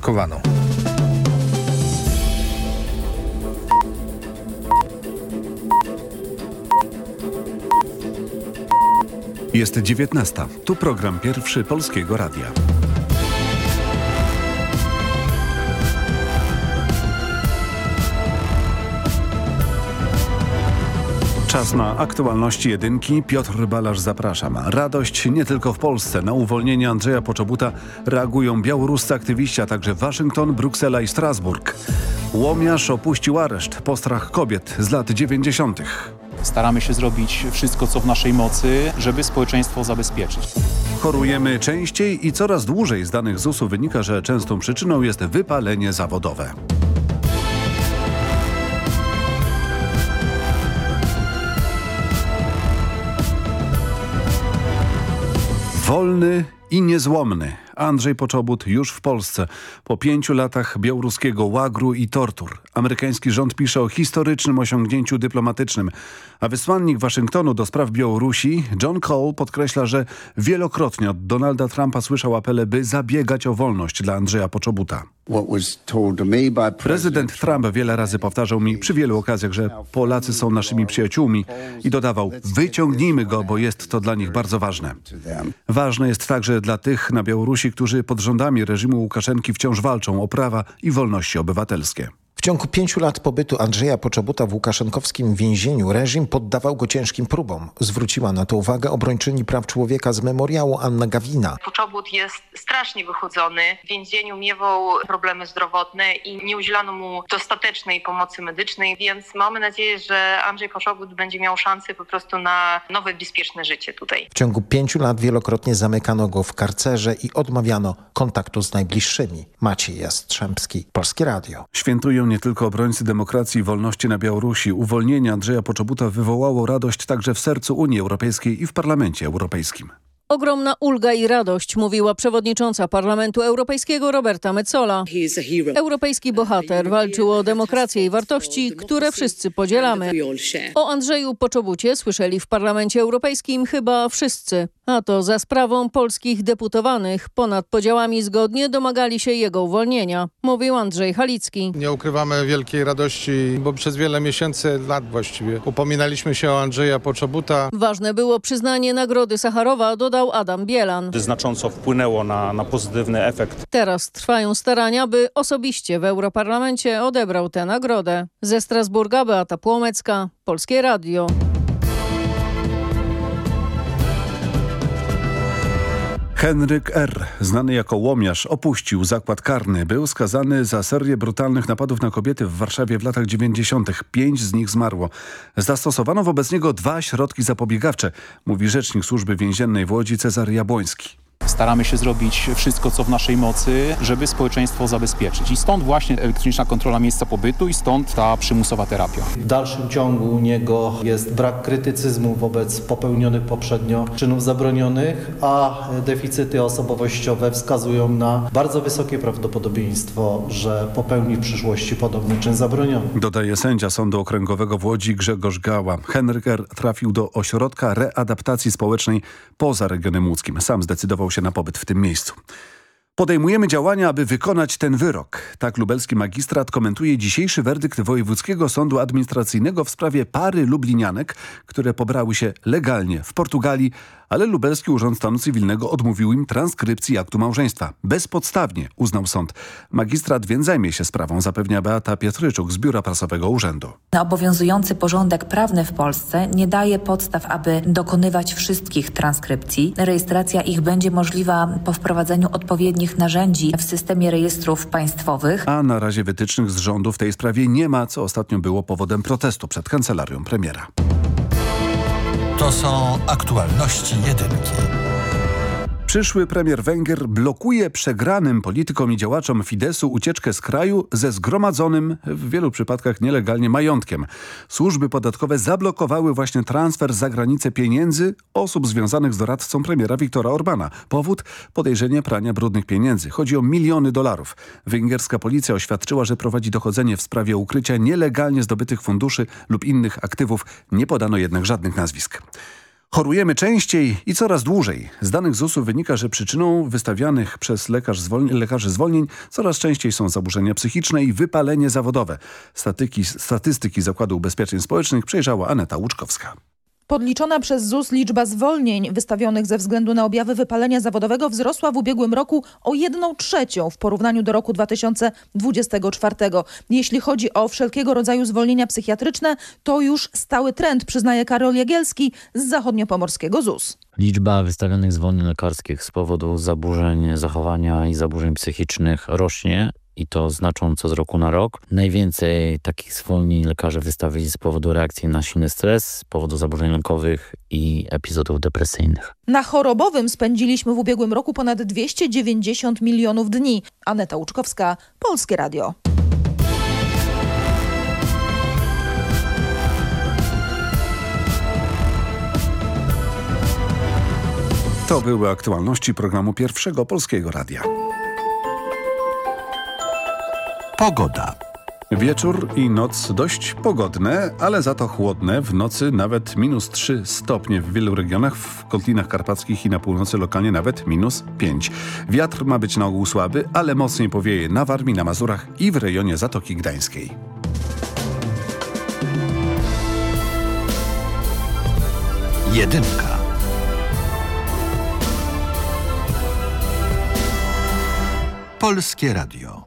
Kowaną. Jest 19. Tu program pierwszy Polskiego Radia. Czas na aktualności jedynki. Piotr Balasz zapraszam. Radość nie tylko w Polsce. Na uwolnienie Andrzeja Poczobuta reagują białoruscy aktywiści, a także Waszyngton, Bruksela i Strasburg. Łomiarz opuścił areszt. Postrach kobiet z lat 90. Staramy się zrobić wszystko, co w naszej mocy, żeby społeczeństwo zabezpieczyć. Chorujemy częściej i coraz dłużej. Z danych ZUS-u wynika, że częstą przyczyną jest wypalenie zawodowe. Wolny i niezłomny. Andrzej Poczobut już w Polsce. Po pięciu latach białoruskiego łagru i tortur. Amerykański rząd pisze o historycznym osiągnięciu dyplomatycznym. A wysłannik Waszyngtonu do spraw Białorusi, John Cole, podkreśla, że wielokrotnie od Donalda Trumpa słyszał apele, by zabiegać o wolność dla Andrzeja Poczobuta. Prezydent Trump wiele razy powtarzał mi przy wielu okazjach, że Polacy są naszymi przyjaciółmi i dodawał, wyciągnijmy go, bo jest to dla nich bardzo ważne. Ważne jest także dla tych na Białorusi, którzy pod rządami reżimu Łukaszenki wciąż walczą o prawa i wolności obywatelskie. W ciągu pięciu lat pobytu Andrzeja Poczobuta w łukaszenkowskim więzieniu reżim poddawał go ciężkim próbom. Zwróciła na to uwagę obrończyni praw człowieka z memoriału Anna Gawina. Poczobut jest strasznie wychudzony. W więzieniu miewał problemy zdrowotne i nie udzielono mu dostatecznej pomocy medycznej, więc mamy nadzieję, że Andrzej Poczobut będzie miał szansę po prostu na nowe, bezpieczne życie tutaj. W ciągu pięciu lat wielokrotnie zamykano go w karcerze i odmawiano kontaktu z najbliższymi. Maciej Jastrzębski, Polskie Radio. Świętują nie tylko obrońcy demokracji i wolności na Białorusi. Uwolnienie Andrzeja Poczobuta wywołało radość także w sercu Unii Europejskiej i w Parlamencie Europejskim. Ogromna ulga i radość, mówiła przewodnicząca Parlamentu Europejskiego Roberta Metzola. Europejski bohater walczył o demokrację i wartości, które wszyscy podzielamy. O Andrzeju Poczobucie słyszeli w Parlamencie Europejskim chyba wszyscy. A to za sprawą polskich deputowanych ponad podziałami zgodnie domagali się jego uwolnienia, mówił Andrzej Halicki. Nie ukrywamy wielkiej radości, bo przez wiele miesięcy, lat właściwie, upominaliśmy się o Andrzeja Poczobuta. Ważne było przyznanie Nagrody Sacharowa, dodał Adam Bielan. Znacząco wpłynęło na, na pozytywny efekt. Teraz trwają starania, by osobiście w Europarlamencie odebrał tę nagrodę. Ze Strasburga Beata Płomecka, Polskie Radio. Henryk R., znany jako łomiarz, opuścił zakład karny. Był skazany za serię brutalnych napadów na kobiety w Warszawie w latach 90. Pięć z nich zmarło. Zastosowano wobec niego dwa środki zapobiegawcze, mówi rzecznik służby więziennej w Łodzi Cezary Jabłoński. Staramy się zrobić wszystko, co w naszej mocy, żeby społeczeństwo zabezpieczyć. I stąd właśnie elektroniczna kontrola miejsca pobytu i stąd ta przymusowa terapia. W dalszym ciągu u niego jest brak krytycyzmu wobec popełnionych poprzednio czynów zabronionych, a deficyty osobowościowe wskazują na bardzo wysokie prawdopodobieństwo, że popełni w przyszłości podobny czyn zabroniony. Dodaje sędzia Sądu Okręgowego w Łodzi Grzegorz Gała. Henryk R. trafił do ośrodka readaptacji społecznej poza regionem łódzkim. Sam zdecydował się na pobyt w tym miejscu. Podejmujemy działania, aby wykonać ten wyrok. Tak lubelski magistrat komentuje dzisiejszy werdykt Wojewódzkiego Sądu Administracyjnego w sprawie pary lublinianek, które pobrały się legalnie w Portugalii, ale lubelski Urząd Stanu Cywilnego odmówił im transkrypcji aktu małżeństwa. Bezpodstawnie, uznał sąd. Magistrat więc zajmie się sprawą, zapewnia Beata Pietryczuk z Biura Prasowego Urzędu. Obowiązujący porządek prawny w Polsce nie daje podstaw, aby dokonywać wszystkich transkrypcji. Rejestracja ich będzie możliwa po wprowadzeniu odpowiednich narzędzi w systemie rejestrów państwowych. A na razie wytycznych z rządu w tej sprawie nie ma, co ostatnio było powodem protestu przed kancelarią premiera. To są aktualności jedynki. Przyszły premier Węgier blokuje przegranym politykom i działaczom Fidesu ucieczkę z kraju ze zgromadzonym, w wielu przypadkach nielegalnie, majątkiem. Służby podatkowe zablokowały właśnie transfer za granicę pieniędzy osób związanych z doradcą premiera Viktora Orbana. Powód? Podejrzenie prania brudnych pieniędzy. Chodzi o miliony dolarów. Węgierska policja oświadczyła, że prowadzi dochodzenie w sprawie ukrycia nielegalnie zdobytych funduszy lub innych aktywów. Nie podano jednak żadnych nazwisk. Chorujemy częściej i coraz dłużej. Z danych ZUS-u wynika, że przyczyną wystawianych przez lekarz lekarzy zwolnień coraz częściej są zaburzenia psychiczne i wypalenie zawodowe. Statyki, statystyki Zakładu Ubezpieczeń Społecznych przejrzała Aneta Łuczkowska. Podliczona przez ZUS liczba zwolnień wystawionych ze względu na objawy wypalenia zawodowego wzrosła w ubiegłym roku o 1 trzecią w porównaniu do roku 2024. Jeśli chodzi o wszelkiego rodzaju zwolnienia psychiatryczne, to już stały trend, przyznaje Karol Jagielski z zachodniopomorskiego ZUS. Liczba wystawionych zwolnień lekarskich z powodu zaburzeń zachowania i zaburzeń psychicznych rośnie i to znacząco z roku na rok. Najwięcej takich zwolnień lekarze wystawili z powodu reakcji na silny stres, z powodu zaburzeń lękowych i epizodów depresyjnych. Na chorobowym spędziliśmy w ubiegłym roku ponad 290 milionów dni. Aneta Łuczkowska, Polskie Radio. To były aktualności programu Pierwszego Polskiego Radia. Pogoda. Wieczór i noc dość pogodne, ale za to chłodne. W nocy nawet minus 3 stopnie w wielu regionach, w kotlinach karpackich i na północy lokalnie nawet minus 5. Wiatr ma być na ogół słaby, ale mocniej powieje na Warmii, na Mazurach i w rejonie Zatoki Gdańskiej. Jedynka. Polskie Radio.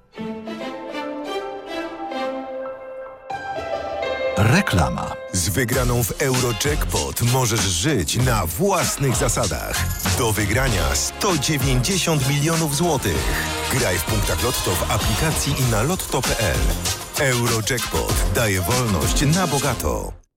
Reklama. Z wygraną w Eurojackpot możesz żyć na własnych zasadach. Do wygrania 190 milionów złotych. Graj w punktach Lotto w aplikacji i na lotto.pl. Eurojackpot daje wolność na bogato.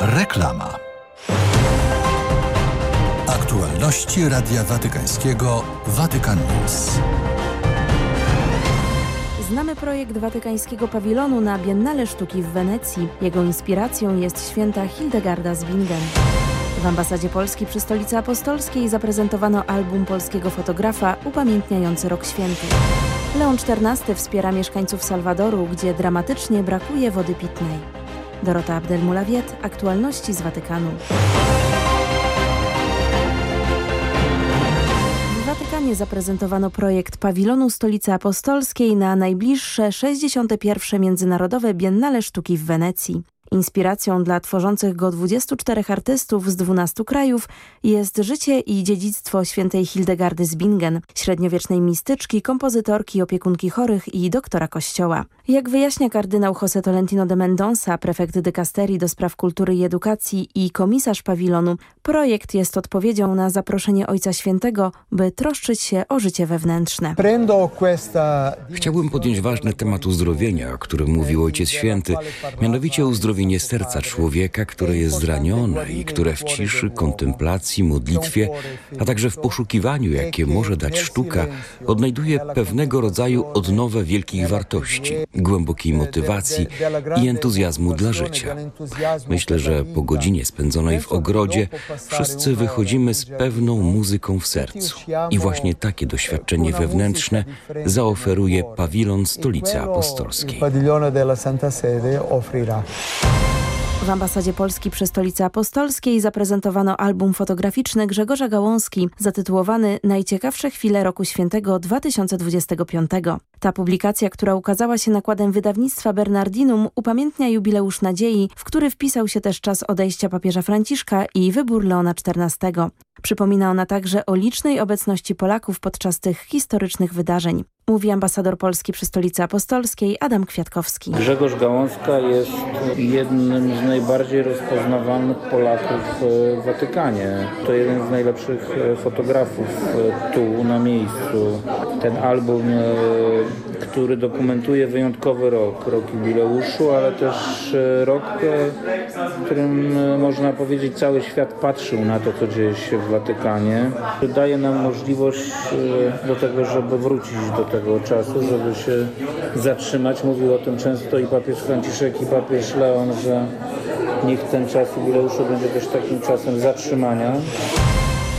Reklama. Aktualności Radia Watykańskiego Watykan News. Znamy projekt watykańskiego pawilonu na Biennale Sztuki w Wenecji. Jego inspiracją jest święta Hildegarda z Bingen. W ambasadzie Polski przy Stolicy Apostolskiej zaprezentowano album polskiego fotografa upamiętniający Rok Święty. Leon XIV wspiera mieszkańców Salwadoru, gdzie dramatycznie brakuje wody pitnej. Dorota Abdelmulawiet, aktualności z Watykanu. W Watykanie zaprezentowano projekt pawilonu Stolicy Apostolskiej na najbliższe 61. Międzynarodowe Biennale Sztuki w Wenecji. Inspiracją dla tworzących go 24 artystów z 12 krajów jest życie i dziedzictwo świętej Hildegardy z Bingen, średniowiecznej mistyczki, kompozytorki, opiekunki chorych i doktora kościoła. Jak wyjaśnia kardynał José Tolentino de Mendonça, prefekt dykasterii do spraw kultury i edukacji i komisarz pawilonu, projekt jest odpowiedzią na zaproszenie Ojca Świętego, by troszczyć się o życie wewnętrzne. Chciałbym podjąć ważny temat uzdrowienia, o którym mówił Ojciec Święty, mianowicie uzdrowienie serca człowieka, które jest zranione i które w ciszy, kontemplacji, modlitwie, a także w poszukiwaniu, jakie może dać sztuka, odnajduje pewnego rodzaju odnowę wielkich wartości, głębokiej motywacji i entuzjazmu dla życia. Myślę, że po godzinie spędzonej w ogrodzie wszyscy wychodzimy z pewną muzyką w sercu. I właśnie takie doświadczenie wewnętrzne zaoferuje pawilon Stolicy Apostolskiej. W ambasadzie Polski przy Stolicy Apostolskiej zaprezentowano album fotograficzny Grzegorza Gałązki zatytułowany Najciekawsze chwile roku świętego 2025. Ta publikacja, która ukazała się nakładem wydawnictwa Bernardinum upamiętnia jubileusz nadziei, w który wpisał się też czas odejścia papieża Franciszka i wybór Leona XIV. Przypomina ona także o licznej obecności Polaków podczas tych historycznych wydarzeń. Mówi ambasador Polski przy Stolicy Apostolskiej Adam Kwiatkowski. Grzegorz Gałązka jest jednym z najbardziej rozpoznawalnych Polaków w Watykanie. To jeden z najlepszych fotografów tu na miejscu. Ten album, który dokumentuje wyjątkowy rok, rok jubileuszu, ale też e, rok, e, w którym e, można powiedzieć cały świat patrzył na to, co dzieje się w Watykanie. Daje nam możliwość e, do tego, żeby wrócić do tego czasu, żeby się zatrzymać. Mówił o tym często i papież Franciszek i papież Leon, że niech ten czas jubileuszu będzie też takim czasem zatrzymania.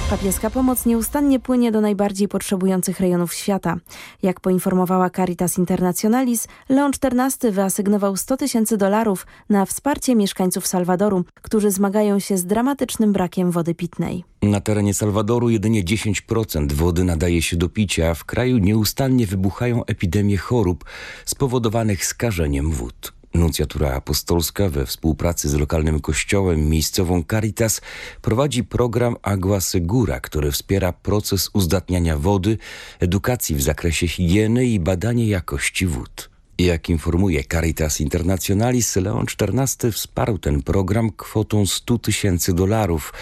Papieska pomoc nieustannie płynie do najbardziej potrzebujących rejonów świata. Jak poinformowała Caritas Internationalis, Leon XIV wyasygnował 100 tysięcy dolarów na wsparcie mieszkańców Salwadoru, którzy zmagają się z dramatycznym brakiem wody pitnej. Na terenie Salwadoru jedynie 10% wody nadaje się do picia, w kraju nieustannie wybuchają epidemie chorób spowodowanych skażeniem wód. Nuncjatura Apostolska we współpracy z lokalnym kościołem miejscową Caritas prowadzi program Agua Segura, który wspiera proces uzdatniania wody, edukacji w zakresie higieny i badania jakości wód. Jak informuje Caritas Internationalis, Leon XIV wsparł ten program kwotą 100 tysięcy dolarów.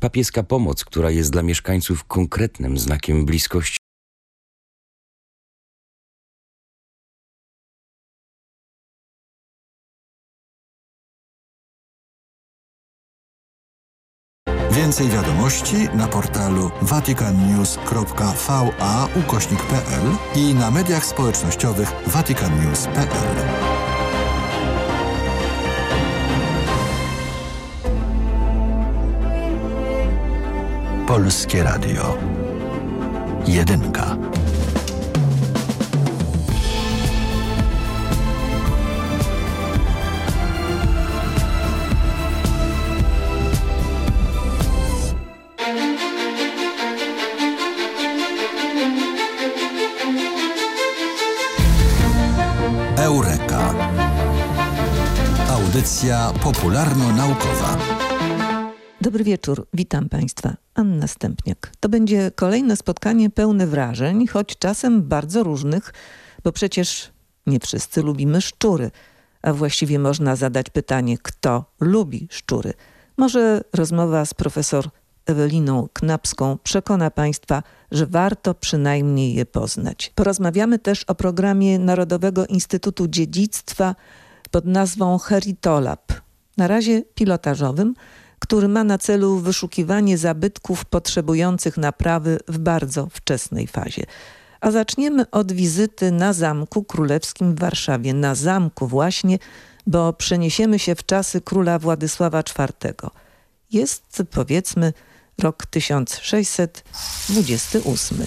Papieska pomoc, która jest dla mieszkańców konkretnym znakiem bliskości Więcej wiadomości na portalu vaticannews.va ukośnik.pl i na mediach społecznościowych vaticannews.pl. Polskie Radio. Jedynka. Audycja popularno-naukowa. Dobry wieczór, witam Państwa. Anna Stępniak. To będzie kolejne spotkanie pełne wrażeń, choć czasem bardzo różnych, bo przecież nie wszyscy lubimy szczury. A właściwie można zadać pytanie, kto lubi szczury. Może rozmowa z profesor Eweliną Knapską przekona Państwa, że warto przynajmniej je poznać. Porozmawiamy też o programie Narodowego Instytutu Dziedzictwa pod nazwą Heritolab. Na razie pilotażowym, który ma na celu wyszukiwanie zabytków potrzebujących naprawy w bardzo wczesnej fazie. A zaczniemy od wizyty na Zamku Królewskim w Warszawie. Na zamku właśnie, bo przeniesiemy się w czasy króla Władysława IV. Jest powiedzmy rok 1628.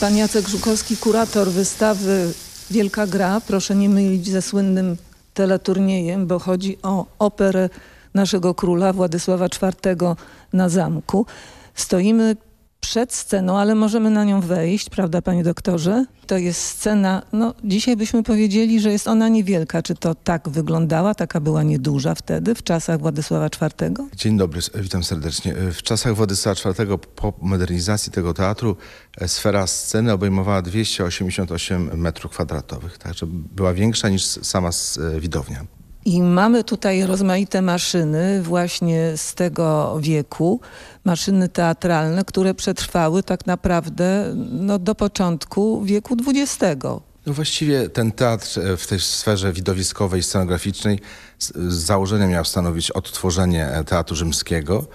Pan Jacek Żukowski, kurator wystawy Wielka Gra. Proszę nie mylić ze słynnym teleturniejem, bo chodzi o operę naszego króla Władysława IV na zamku. Stoimy przed sceną, ale możemy na nią wejść, prawda panie doktorze? To jest scena, no dzisiaj byśmy powiedzieli, że jest ona niewielka. Czy to tak wyglądała? Taka była nieduża wtedy, w czasach Władysława IV? Dzień dobry, witam serdecznie. W czasach Władysława IV po modernizacji tego teatru e, sfera sceny obejmowała 288 metrów kwadratowych, także była większa niż sama e, widownia. I mamy tutaj rozmaite maszyny właśnie z tego wieku, maszyny teatralne, które przetrwały tak naprawdę no, do początku wieku XX. No właściwie ten teatr w tej sferze widowiskowej, scenograficznej z, z założenia miał stanowić odtworzenie teatru rzymskiego,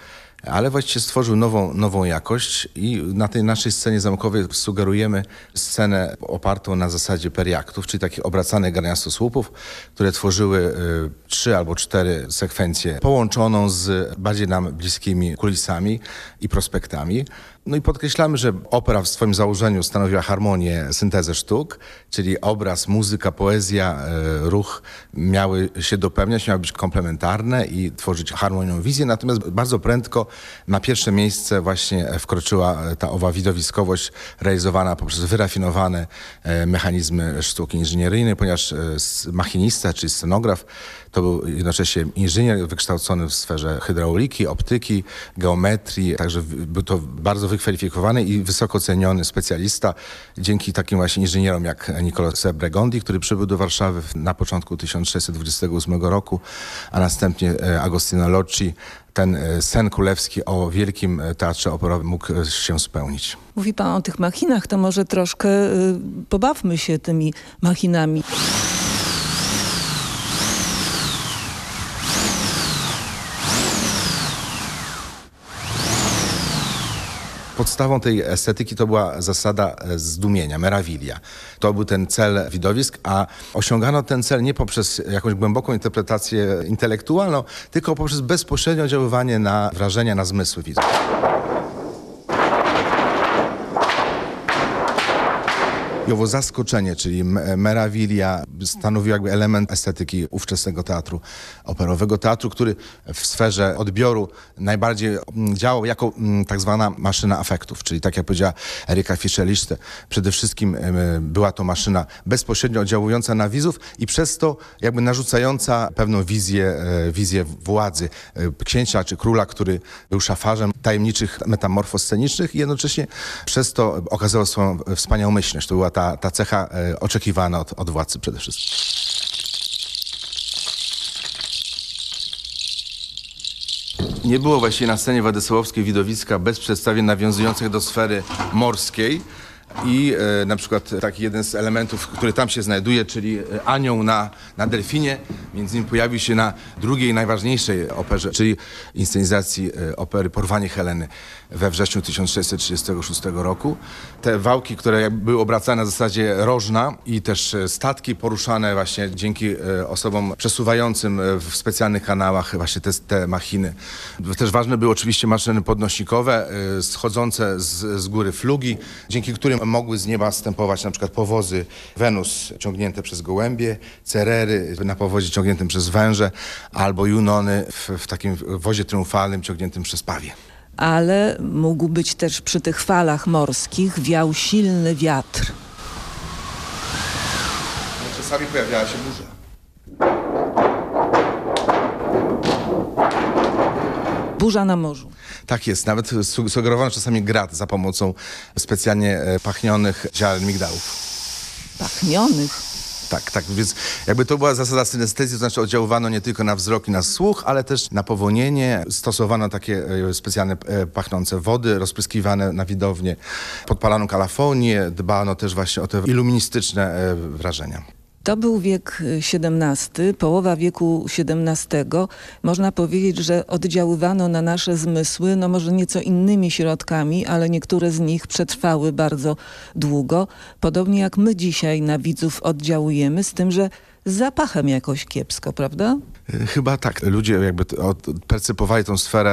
ale właściwie stworzył nową, nową jakość i na tej naszej scenie zamkowej sugerujemy scenę opartą na zasadzie periaktów, czyli takich obracanych garniastosłupów, które tworzyły y, trzy albo cztery sekwencje połączoną z bardziej nam bliskimi kulisami i prospektami. No i podkreślamy, że opera w swoim założeniu stanowiła harmonię, syntezę sztuk, czyli obraz, muzyka, poezja, e, ruch miały się dopełniać, miały być komplementarne i tworzyć harmonią wizję. Natomiast bardzo prędko na pierwsze miejsce właśnie wkroczyła ta owa widowiskowość realizowana poprzez wyrafinowane e, mechanizmy sztuki inżynieryjnej, ponieważ e, machinista, czy scenograf to był jednocześnie inżynier wykształcony w sferze hydrauliki, optyki, geometrii, także był to bardzo wykwalifikowany i wysoko ceniony specjalista dzięki takim właśnie inżynierom jak Nicolas Bregondi, który przybył do Warszawy na początku 1628 roku, a następnie Agostino Locci, ten e, sen królewski o wielkim e, teatrze operowym mógł e, się spełnić. Mówi pan o tych machinach, to może troszkę pobawmy się tymi machinami. Podstawą tej estetyki to była zasada e, zdumienia, meravilia. To był ten cel widowisk, a osiągano ten cel nie poprzez jakąś głęboką interpretację intelektualną, tylko poprzez bezpośrednie oddziaływanie na wrażenia, na zmysły widzów. I owo zaskoczenie, czyli m- meravilia stanowił jakby element estetyki ówczesnego teatru operowego. Teatru, który w sferze odbioru najbardziej mm, działał jako mm, tak zwana maszyna afektów, czyli tak jak powiedziała Erika Fischer-Lichte, przede wszystkim była to maszyna bezpośrednio oddziałująca na widzów i przez to jakby narzucająca pewną wizję, e, wizję władzy e, księcia czy króla, który był szafarzem tajemniczych metamorfoz scenicznych i jednocześnie przez to okazywał swoją wspaniałomyślność. To była ta, ta cecha e, oczekiwana od, od władcy przede wszystkim. Nie było właściwie na scenie władysławskiej widowiska bez przedstawień nawiązujących do sfery morskiej. I e, na przykład taki jeden z elementów, który tam się znajduje, czyli e, anioł na, na delfinie, między innymi pojawił się na drugiej najważniejszej operze, czyli inscenizacji e, opery Porwanie Heleny we wrześniu 1636 roku. Te wałki, które były obracane na zasadzie rożna i też e, statki poruszane właśnie dzięki e, osobom przesuwającym e, w specjalnych kanałach właśnie te, te machiny. Też ważne były oczywiście maszyny podnośnikowe, schodzące z, z góry flugi, dzięki którym mogły z nieba stępować na przykład powozy Wenus ciągnięte przez gołębie, cerery na powozie ciągniętym przez węże, albo junony w, w takim wozie triumfalnym ciągniętym przez pawie. Ale mógł być też przy tych falach morskich wiał silny wiatr. Czasami pojawiała się burza. Burza na morzu. Tak jest, nawet su- sugerowano czasami grat za pomocą specjalnie e, pachnionych ziaren migdałów. Pachnionych. Tak, tak, więc jakby to była zasada synestezji, to znaczy oddziaływano nie tylko na wzrok i na słuch, ale też na powonienie. Stosowano takie e, specjalne e, pachnące wody, rozpryskiwane na widownię. Podpalano kalafonię, dbano też właśnie o te iluministyczne e, wrażenia. To był wiek XVII, połowa wieku XVII. Można powiedzieć, że oddziaływano na nasze zmysły, no może nieco innymi środkami, ale niektóre z nich przetrwały bardzo długo. Podobnie jak my dzisiaj na widzów oddziałujemy, z tym, że zapachem jakoś kiepsko, prawda? E, Chyba tak. Ludzie jakby percypowali tą sferę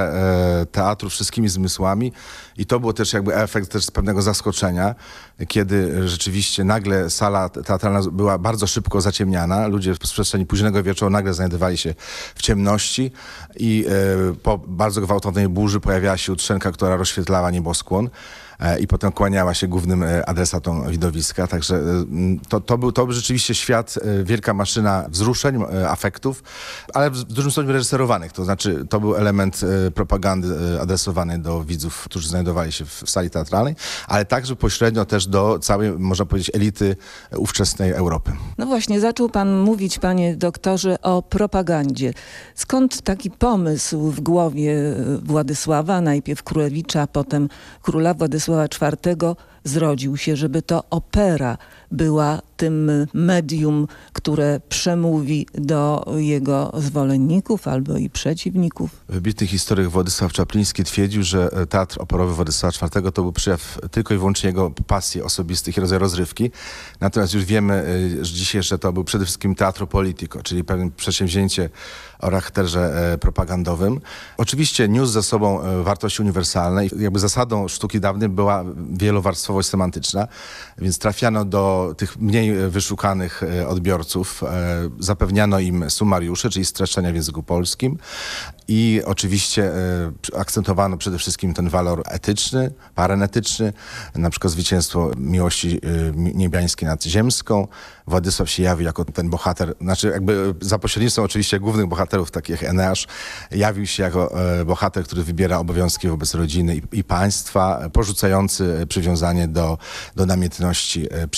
e, teatru wszystkimi zmysłami i to było też jakby efekt też pewnego zaskoczenia, kiedy rzeczywiście nagle sala teatralna była bardzo szybko zaciemniana. Ludzie w przestrzeni późnego wieczoru nagle znajdowali się w ciemności i e, po bardzo gwałtownej burzy pojawiała się utrzenka, która rozświetlała nieboskłon i potem kłaniała się głównym e, adresatom widowiska. Także e, to, to, był, to był rzeczywiście świat, e, wielka maszyna wzruszeń, e, afektów, ale w dużym stopniu reżyserowanych. To znaczy, to był element e, propagandy e, adresowany do widzów, którzy znajdowali się w, sali teatralnej, ale także pośrednio też do całej, można powiedzieć, elity e, ówczesnej Europy. No właśnie, zaczął pan mówić, panie doktorze, o propagandzie. Skąd taki pomysł w głowie e, Władysława, najpierw królewicza, potem króla Władysława IV zrodził się, żeby to opera była tym medium, które przemówi do jego zwolenników albo i przeciwników? Wybitny historyk Władysław Czapliński twierdził, że teatr operowy Władysława IV to był przejaw tylko i wyłącznie jego pasji osobistych i rodzaj rozrywki. Natomiast już wiemy e, że dzisiaj, że to był przede wszystkim teatro politico, czyli pewne przedsięwzięcie o charakterze e, propagandowym. Oczywiście niósł ze sobą e, wartości uniwersalne i jakby zasadą sztuki dawnej była wielowarstwowość semantyczna, więc trafiano do tych mniej wyszukanych e, odbiorców, e, zapewniano im sumariusze, czyli streszczenia w języku polskim. I oczywiście e, akcentowano przede wszystkim ten walor etyczny, parenetyczny, na przykład zwycięstwo miłości mi- niebiańskiej nad ziemską. Władysław się jawi jako ten bohater, znaczy jakby za pośrednictwem oczywiście głównych bohaterów takich Eneasz jawił się jako bohater, który wybiera obowiązki wobec rodziny i, i państwa, porzucający przywiązanie do, do namiętności e,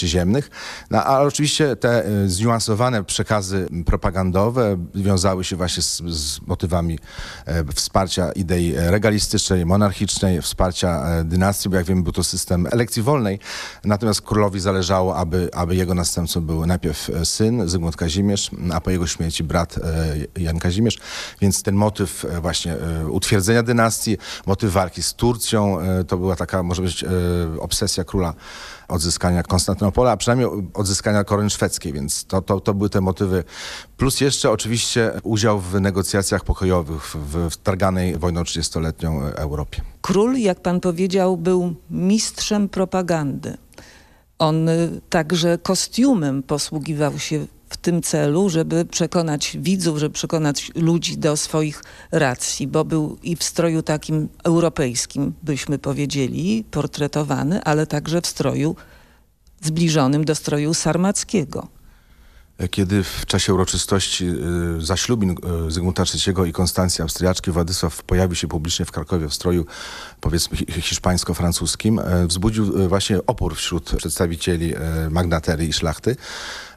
No, ale oczywiście te e, zniuansowane przekazy propagandowe wiązały się właśnie z, z motywami e, wsparcia idei regalistycznej, monarchicznej, wsparcia e, dynastii, bo jak wiemy był to system elekcji wolnej. Natomiast królowi zależało, aby, aby jego następcą był najpierw e, syn Zygmunt Kazimierz, a po jego śmierci brat Jan Kazimierz. Więc ten motyw właśnie utwierdzenia dynastii, motyw walki z Turcją, to była taka, może być, obsesja króla odzyskania Konstantynopola, a przynajmniej odzyskania korony szwedzkiej, więc to, to, to były te motywy. Plus jeszcze oczywiście udział w negocjacjach pokojowych w, w wtarganej wojną 30-letnią Europie. Król, jak pan powiedział, był mistrzem propagandy. On y, także kostiumem posługiwał się w tym celu, żeby przekonać widzów, żeby przekonać ludzi do swoich racji, bo był i w stroju takim europejskim, byśmy powiedzieli, portretowany, ale także w stroju zbliżonym do stroju sarmackiego. Kiedy w czasie uroczystości y, zaślubin y, Zygmunta III i Konstancji Austriaczki Władysław pojawił się publicznie w Krakowie w stroju powiedzmy hi- hiszpańsko-francuskim, wzbudził właśnie opór wśród przedstawicieli magnaterii i szlachty.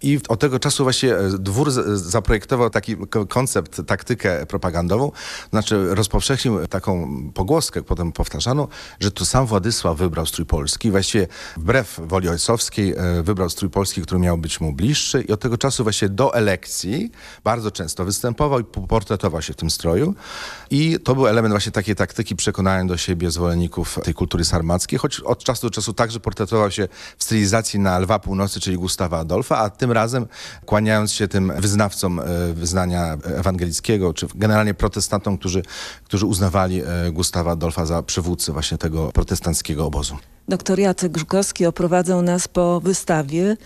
I od tego czasu właśnie e, dwór zaprojektował taki ko- koncept, taktykę propagandową. Znaczy rozpowszechnił taką pogłoskę, potem powtarzano, że to sam Władysław wybrał strój polski. Właściwie wbrew woli ojcowskiej e, wybrał strój polski, który miał być mu bliższy i od tego czasu właśnie do elekcji bardzo często występował i portretował się w tym stroju. I to był element właśnie takiej taktyki przekonania do siebie zwolenników tej kultury sarmackiej, choć od czasu do czasu także portretował się w stylizacji na Lwa Północy, czyli Gustawa Adolfa, a tym razem kłaniając się tym wyznawcom e, wyznania ewangelickiego, czy generalnie protestantom, którzy, którzy uznawali e, Gustawa Adolfa za przywódcę właśnie tego protestanckiego obozu. Doktor Jacek Grzkowski oprowadzał nas po wystawie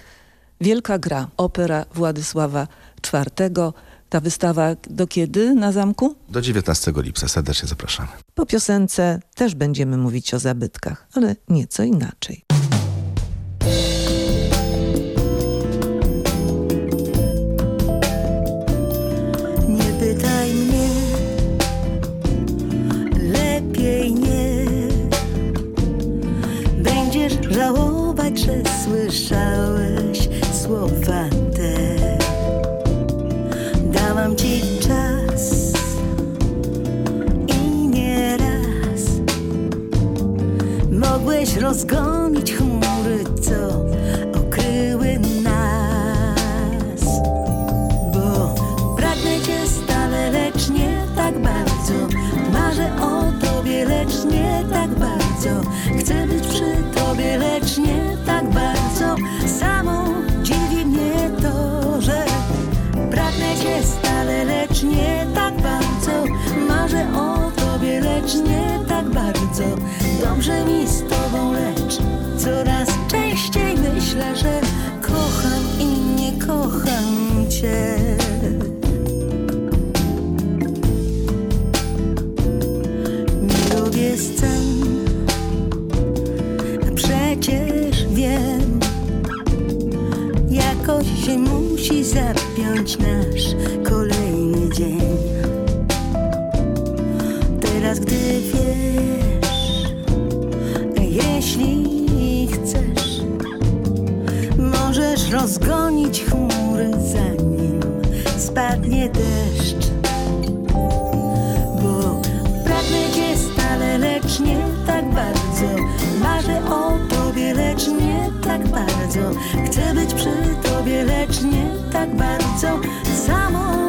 Wielka Gra, opera Władysława IV. Ta wystawa do kiedy na zamku? Do 19 lipca serdecznie zapraszamy. Po piosence też będziemy mówić o zabytkach, ale nieco inaczej. Nie pytaj mnie, lepiej nie. Będziesz żałować, że słyszałeś słowa te. Dałam ci czas i nie raz mogłeś rozgonić chmury, co okryły nas. Bo pragnę cię stale, lecz nie tak bardzo. Marzę o tobie, lecz nie tak bardzo. Chcę być przy tobie, lecz nie stale, lecz nie tak bardzo. Marzę o tobie, lecz nie tak bardzo. Dobrze mi z tobą, lecz coraz częściej myślę, że kocham i nie kocham cię. Nie lubię scen, przecież wiem, jakoś się musi zapiąć nasz kolejny dzień. Teraz, gdy wiesz, jeśli chcesz, możesz rozgonić chmury, zanim spadnie deszcz. Bo pragnę cię stale, lecz nie tak bardzo. Marzę o tobie, lecz nie tak bardzo. Chcę być przy tobie, lecz nie tak bardzo. Samo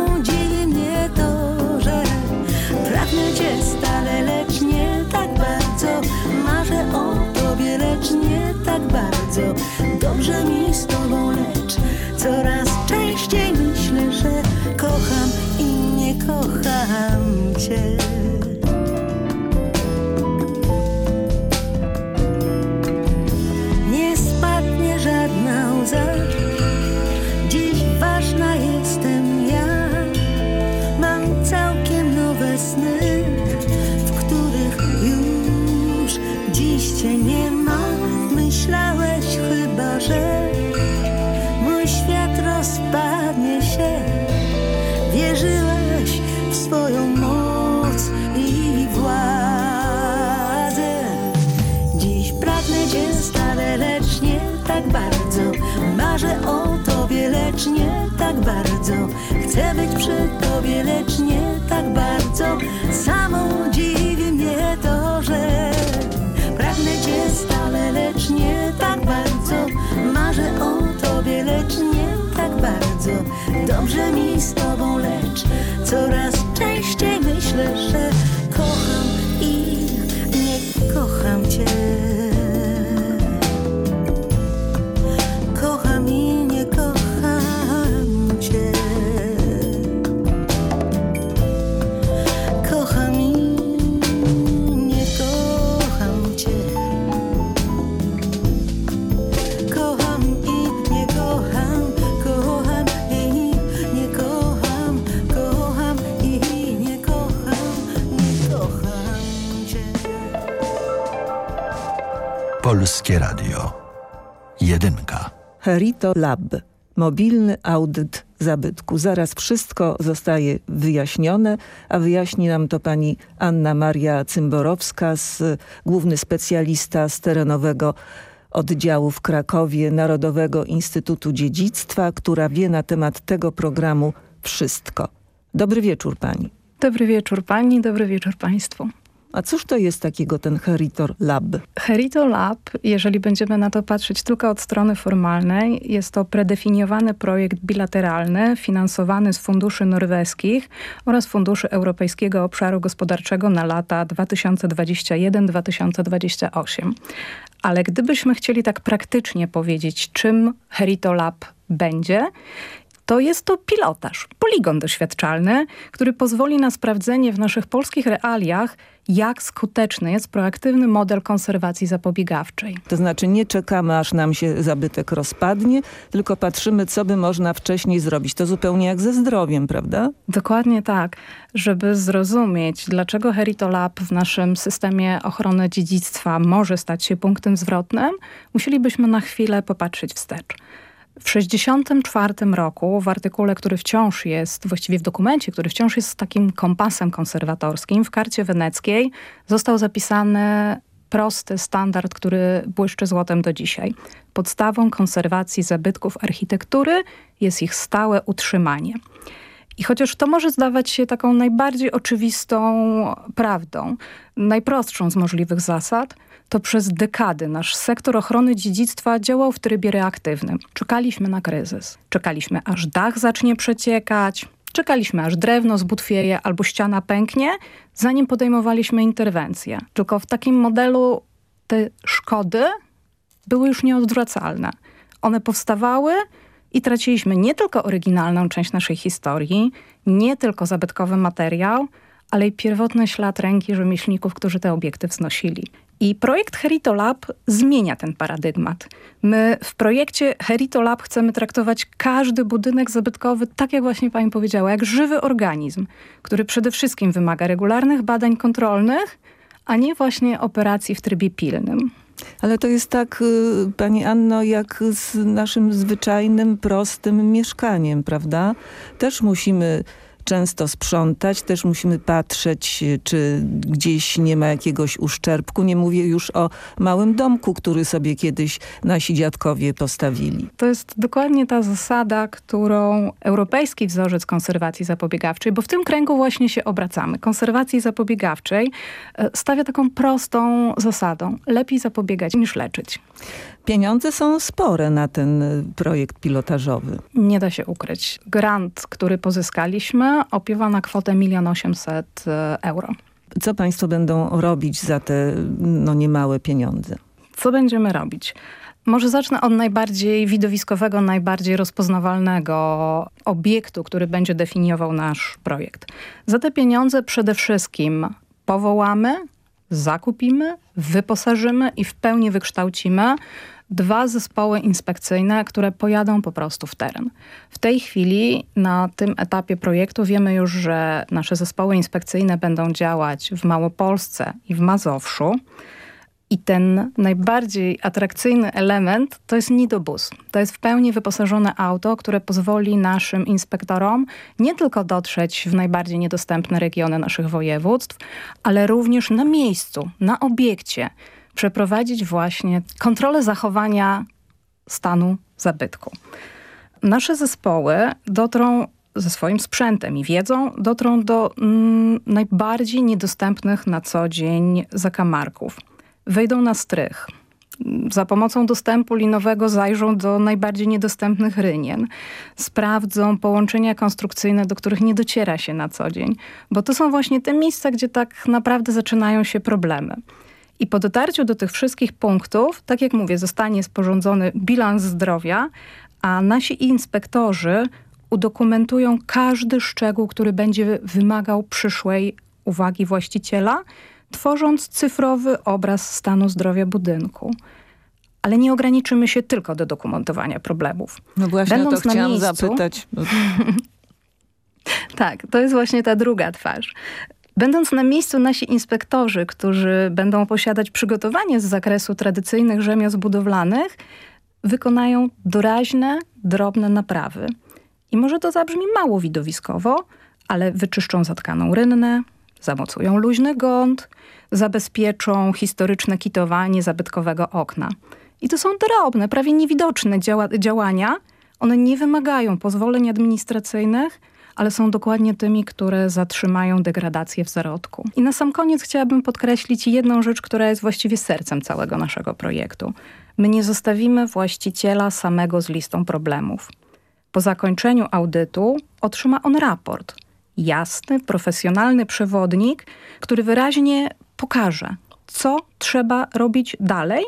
wierzyłeś w swoją moc i władzę. Dziś pragnę cię stale, lecz nie tak bardzo. Marzę o tobie, lecz nie tak bardzo. Chcę być przy tobie, lecz nie tak bardzo. Samą dziwi mnie to, że pragnę cię stale, lecz nie tak bardzo. Marzę o tobie, lecz nie bardzo Dobrze mi z tobą, lecz coraz częściej myślę, że Kocham i nie kocham cię Polskie Radio. Jedynka. Herito Lab. Mobilny audyt zabytku. Zaraz wszystko zostaje wyjaśnione, a wyjaśni nam to pani Anna Maria Cymborowska, z, główny specjalista z terenowego oddziału w Krakowie Narodowego Instytutu Dziedzictwa, która wie na temat tego programu wszystko. Dobry wieczór pani. Dobry wieczór pani, dobry wieczór państwu. A cóż to jest takiego ten Heritor Lab? Herito Lab, jeżeli będziemy na to patrzeć tylko od strony formalnej, jest to predefiniowany projekt bilateralny finansowany z funduszy norweskich oraz funduszy Europejskiego Obszaru Gospodarczego na lata 2021-2028. Ale gdybyśmy chcieli tak praktycznie powiedzieć, czym Herito Lab będzie, to jest to pilotaż, poligon doświadczalny, który pozwoli na sprawdzenie w naszych polskich realiach, jak skuteczny jest proaktywny model konserwacji zapobiegawczej. To znaczy nie czekamy, aż nam się zabytek rozpadnie, tylko patrzymy, co by można wcześniej zrobić. To zupełnie jak ze zdrowiem, prawda? Dokładnie tak. Żeby zrozumieć, dlaczego Herito Lab w naszym systemie ochrony dziedzictwa może stać się punktem zwrotnym, musielibyśmy na chwilę popatrzeć wstecz. W 1964 roku w artykule, który wciąż jest, właściwie w dokumencie, który wciąż jest takim kompasem konserwatorskim, w karcie weneckiej został zapisany prosty standard, który błyszczy złotem do dzisiaj. Podstawą konserwacji zabytków architektury jest ich stałe utrzymanie. I chociaż to może zdawać się taką najbardziej oczywistą prawdą, najprostszą z możliwych zasad, to przez dekady nasz sektor ochrony dziedzictwa działał w trybie reaktywnym. Czekaliśmy na kryzys. Czekaliśmy, aż dach zacznie przeciekać, czekaliśmy, aż drewno zbutwieje albo ściana pęknie, zanim podejmowaliśmy interwencję. Tylko w takim modelu te szkody były już nieodwracalne. One powstawały i traciliśmy nie tylko oryginalną część naszej historii, nie tylko zabytkowy materiał, ale i pierwotny ślad ręki rzemieślników, którzy te obiekty wznosili. I projekt Herito Lab zmienia ten paradygmat. My w projekcie Herito Lab chcemy traktować każdy budynek zabytkowy, tak jak właśnie pani powiedziała, jak żywy organizm, który przede wszystkim wymaga regularnych badań kontrolnych, a nie właśnie operacji w trybie pilnym. Ale to jest tak, y, pani Anno, jak z naszym zwyczajnym, prostym mieszkaniem, prawda? Też musimy często sprzątać, też musimy patrzeć, czy gdzieś nie ma jakiegoś uszczerbku. Nie mówię już o małym domku, który sobie kiedyś nasi dziadkowie postawili. To jest dokładnie ta zasada, którą europejski wzorzec konserwacji zapobiegawczej, bo w tym kręgu właśnie się obracamy. Konserwacji zapobiegawczej e, stawia taką prostą zasadą. Lepiej zapobiegać niż leczyć. Pieniądze są spore na ten y, projekt pilotażowy. Nie da się ukryć. Grant, który pozyskaliśmy opiewa na kwotę 1 800 euro. Co państwo będą robić za te no, niemałe pieniądze? Co będziemy robić? Może zacznę od najbardziej widowiskowego, najbardziej rozpoznawalnego obiektu, który będzie definiował nasz projekt. Za te pieniądze przede wszystkim powołamy, zakupimy, wyposażymy i w pełni wykształcimy dwa zespoły inspekcyjne, które pojadą po prostu w teren. W tej chwili na tym etapie projektu wiemy już, że nasze zespoły inspekcyjne będą działać w Małopolsce i w Mazowszu. I ten najbardziej atrakcyjny element to jest Nidobus. To jest w pełni wyposażone auto, które pozwoli naszym inspektorom nie tylko dotrzeć w najbardziej niedostępne regiony naszych województw, ale również na miejscu, na obiekcie przeprowadzić właśnie kontrolę zachowania stanu zabytku. Nasze zespoły dotrą ze swoim sprzętem i wiedzą, dotrą do mm, najbardziej niedostępnych na co dzień zakamarków. Wejdą na strych. Za pomocą dostępu linowego zajrzą do najbardziej niedostępnych rynien. Sprawdzą połączenia konstrukcyjne, do których nie dociera się na co dzień. Bo to są właśnie te miejsca, gdzie tak naprawdę zaczynają się problemy. I po dotarciu do tych wszystkich punktów, tak jak mówię, zostanie sporządzony bilans zdrowia, a nasi inspektorzy udokumentują każdy szczegół, który będzie wymagał przyszłej uwagi właściciela, tworząc cyfrowy obraz stanu zdrowia budynku. Ale nie ograniczymy się tylko do dokumentowania problemów. No właśnie Będąc o to chciałam miejscu, zapytać. tak, to jest właśnie ta druga twarz. Będąc na miejscu nasi inspektorzy, którzy będą posiadać przygotowanie z zakresu tradycyjnych rzemiosł budowlanych, wykonają doraźne, drobne naprawy. I może to zabrzmi mało widowiskowo, ale wyczyszczą zatkaną rynnę, zamocują luźny gąd, zabezpieczą historyczne kitowanie zabytkowego okna. I to są drobne, prawie niewidoczne działa działania. One nie wymagają pozwoleń administracyjnych, ale są dokładnie tymi, które zatrzymają degradację w zarodku. I na sam koniec chciałabym podkreślić jedną rzecz, która jest właściwie sercem całego naszego projektu. My nie zostawimy właściciela samego z listą problemów. Po zakończeniu audytu otrzyma on raport. Jasny, profesjonalny przewodnik, który wyraźnie pokaże, co trzeba robić dalej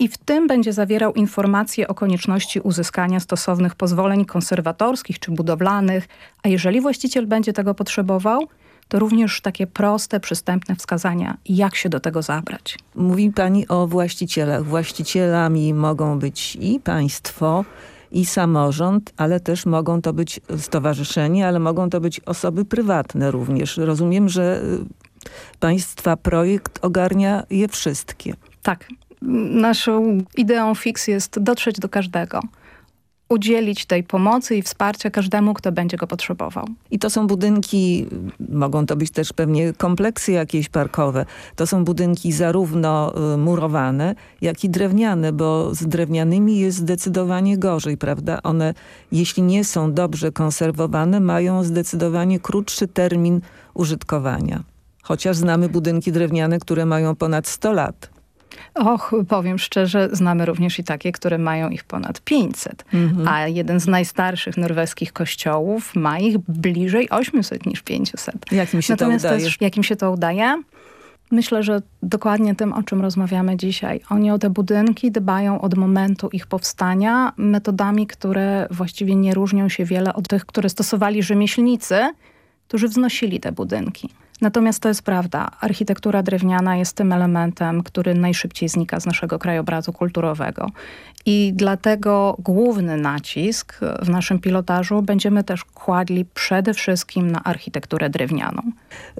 i w tym będzie zawierał informacje o konieczności uzyskania stosownych pozwoleń konserwatorskich czy budowlanych, a jeżeli właściciel będzie tego potrzebował, to również takie proste, przystępne wskazania, jak się do tego zabrać. Mówi pani o właścicielach. Właścicielami mogą być i państwo, i samorząd, ale też mogą to być stowarzyszenia, ale mogą to być osoby prywatne również. Rozumiem, że y, państwa projekt ogarnia je wszystkie. Tak. Naszą ideą fix jest dotrzeć do każdego. Udzielić tej pomocy i wsparcia każdemu, kto będzie go potrzebował. I to są budynki, mogą to być też pewnie kompleksy jakieś parkowe. To są budynki zarówno y, murowane, jak i drewniane, bo z drewnianymi jest zdecydowanie gorzej, prawda? One, jeśli nie są dobrze konserwowane, mają zdecydowanie krótszy termin użytkowania. Chociaż znamy budynki drewniane, które mają ponad 100 lat. Och, powiem szczerze, znamy również i takie, które mają ich ponad 500. Mhm. A jeden z najstarszych norweskich kościołów ma ich bliżej 800 niż 500. Jak się Natomiast to udaje? Też, jak im się to udaje? Myślę, że dokładnie tym, o czym rozmawiamy dzisiaj. Oni o te budynki dbają od momentu ich powstania metodami, które właściwie nie różnią się wiele od tych, które stosowali rzemieślnicy, którzy wznosili te budynki. Natomiast to jest prawda. Architektura drewniana jest tym elementem, który najszybciej znika z naszego krajobrazu kulturowego. I dlatego główny nacisk w naszym pilotażu będziemy też kładli przede wszystkim na architekturę drewnianą.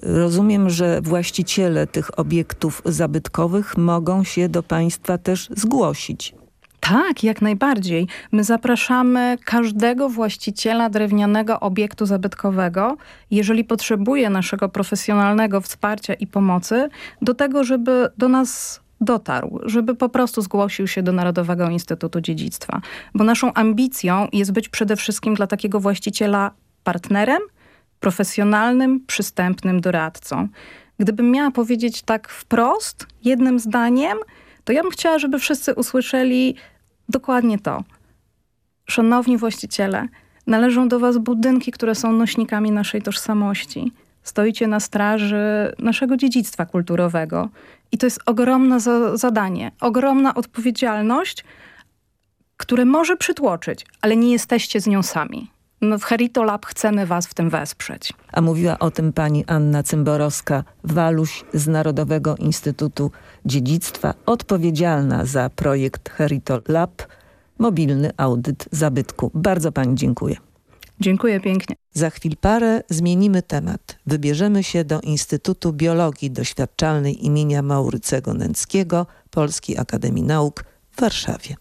Rozumiem, że właściciele tych obiektów zabytkowych mogą się do państwa też zgłosić. Tak, jak najbardziej. My zapraszamy każdego właściciela drewnianego obiektu zabytkowego, jeżeli potrzebuje naszego profesjonalnego wsparcia i pomocy, do tego, żeby do nas dotarł, żeby po prostu zgłosił się do Narodowego Instytutu Dziedzictwa. Bo naszą ambicją jest być przede wszystkim dla takiego właściciela partnerem, profesjonalnym, przystępnym doradcą. Gdybym miała powiedzieć tak wprost, jednym zdaniem, to ja bym chciała, żeby wszyscy usłyszeli dokładnie to. Szanowni właściciele, należą do was budynki, które są nośnikami naszej tożsamości. Stoicie na straży naszego dziedzictwa kulturowego. I to jest ogromne za zadanie, ogromna odpowiedzialność, które może przytłoczyć, ale nie jesteście z nią sami. No w Herito Lab chcemy was w tym wesprzeć. A mówiła o tym pani Anna Cymborowska-Waluś z Narodowego Instytutu Dziedzictwa, odpowiedzialna za projekt Herito Lab, mobilny audyt zabytku. Bardzo pani dziękuję. Dziękuję pięknie. Za chwil parę zmienimy temat. Wybierzemy się do Instytutu Biologii Doświadczalnej imienia Maurycego Nęckiego Polskiej Akademii Nauk w Warszawie.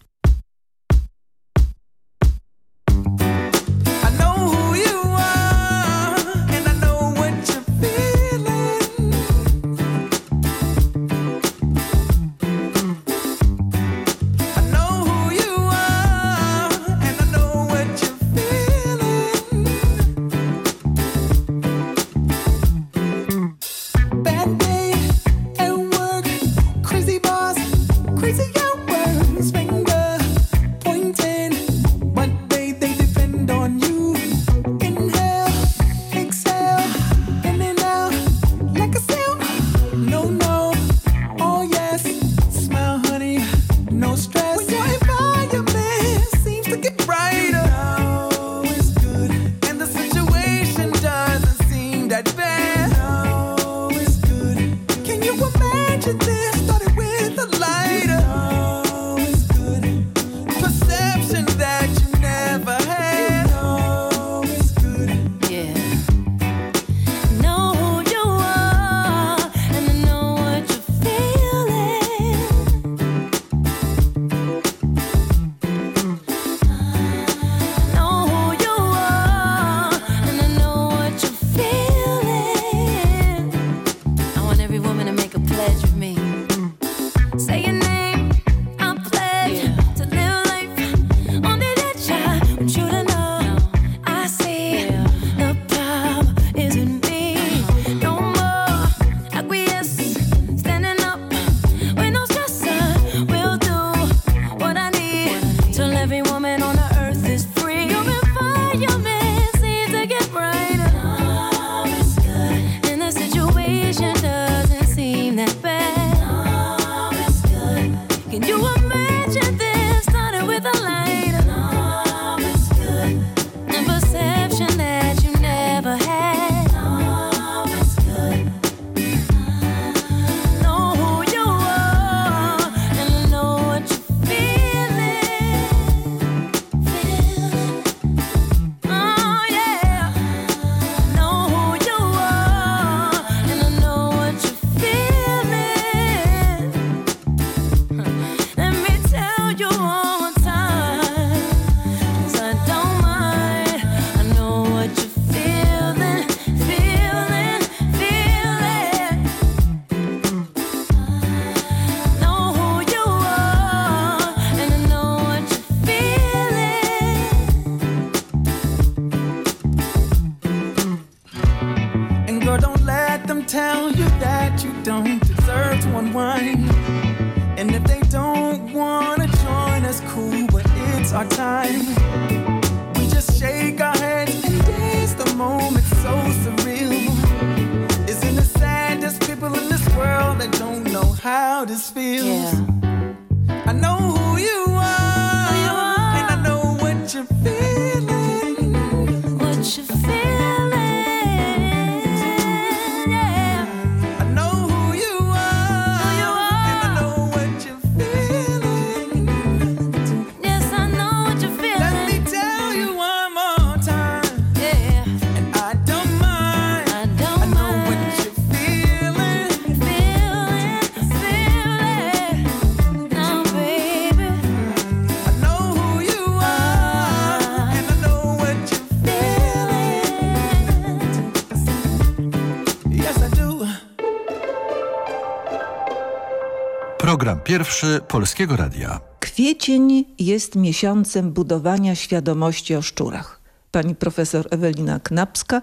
Pierwszy Polskiego Radia. Kwiecień jest miesiącem budowania świadomości o szczurach. Pani profesor Ewelina Knapska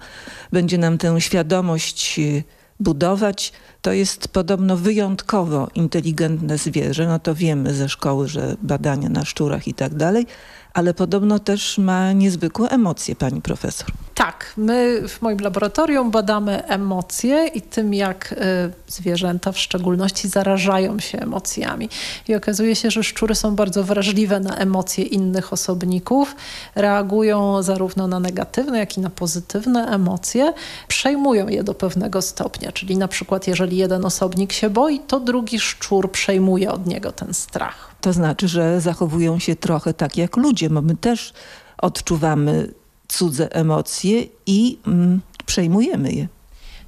będzie nam tę świadomość y, budować. To jest podobno wyjątkowo inteligentne zwierzę. No to wiemy ze szkoły, że badania na szczurach i tak dalej. Ale podobno też ma niezwykłe emocje, pani profesor. Tak, my w moim laboratorium badamy emocje i tym, jak y, zwierzęta w szczególności zarażają się emocjami. I okazuje się, że szczury są bardzo wrażliwe na emocje innych osobników, reagują zarówno na negatywne, jak i na pozytywne emocje, przejmują je do pewnego stopnia. Czyli na przykład, jeżeli jeden osobnik się boi, to drugi szczur przejmuje od niego ten strach. To znaczy, że zachowują się trochę tak jak ludzie, bo my też odczuwamy cudze emocje i mm, przejmujemy je.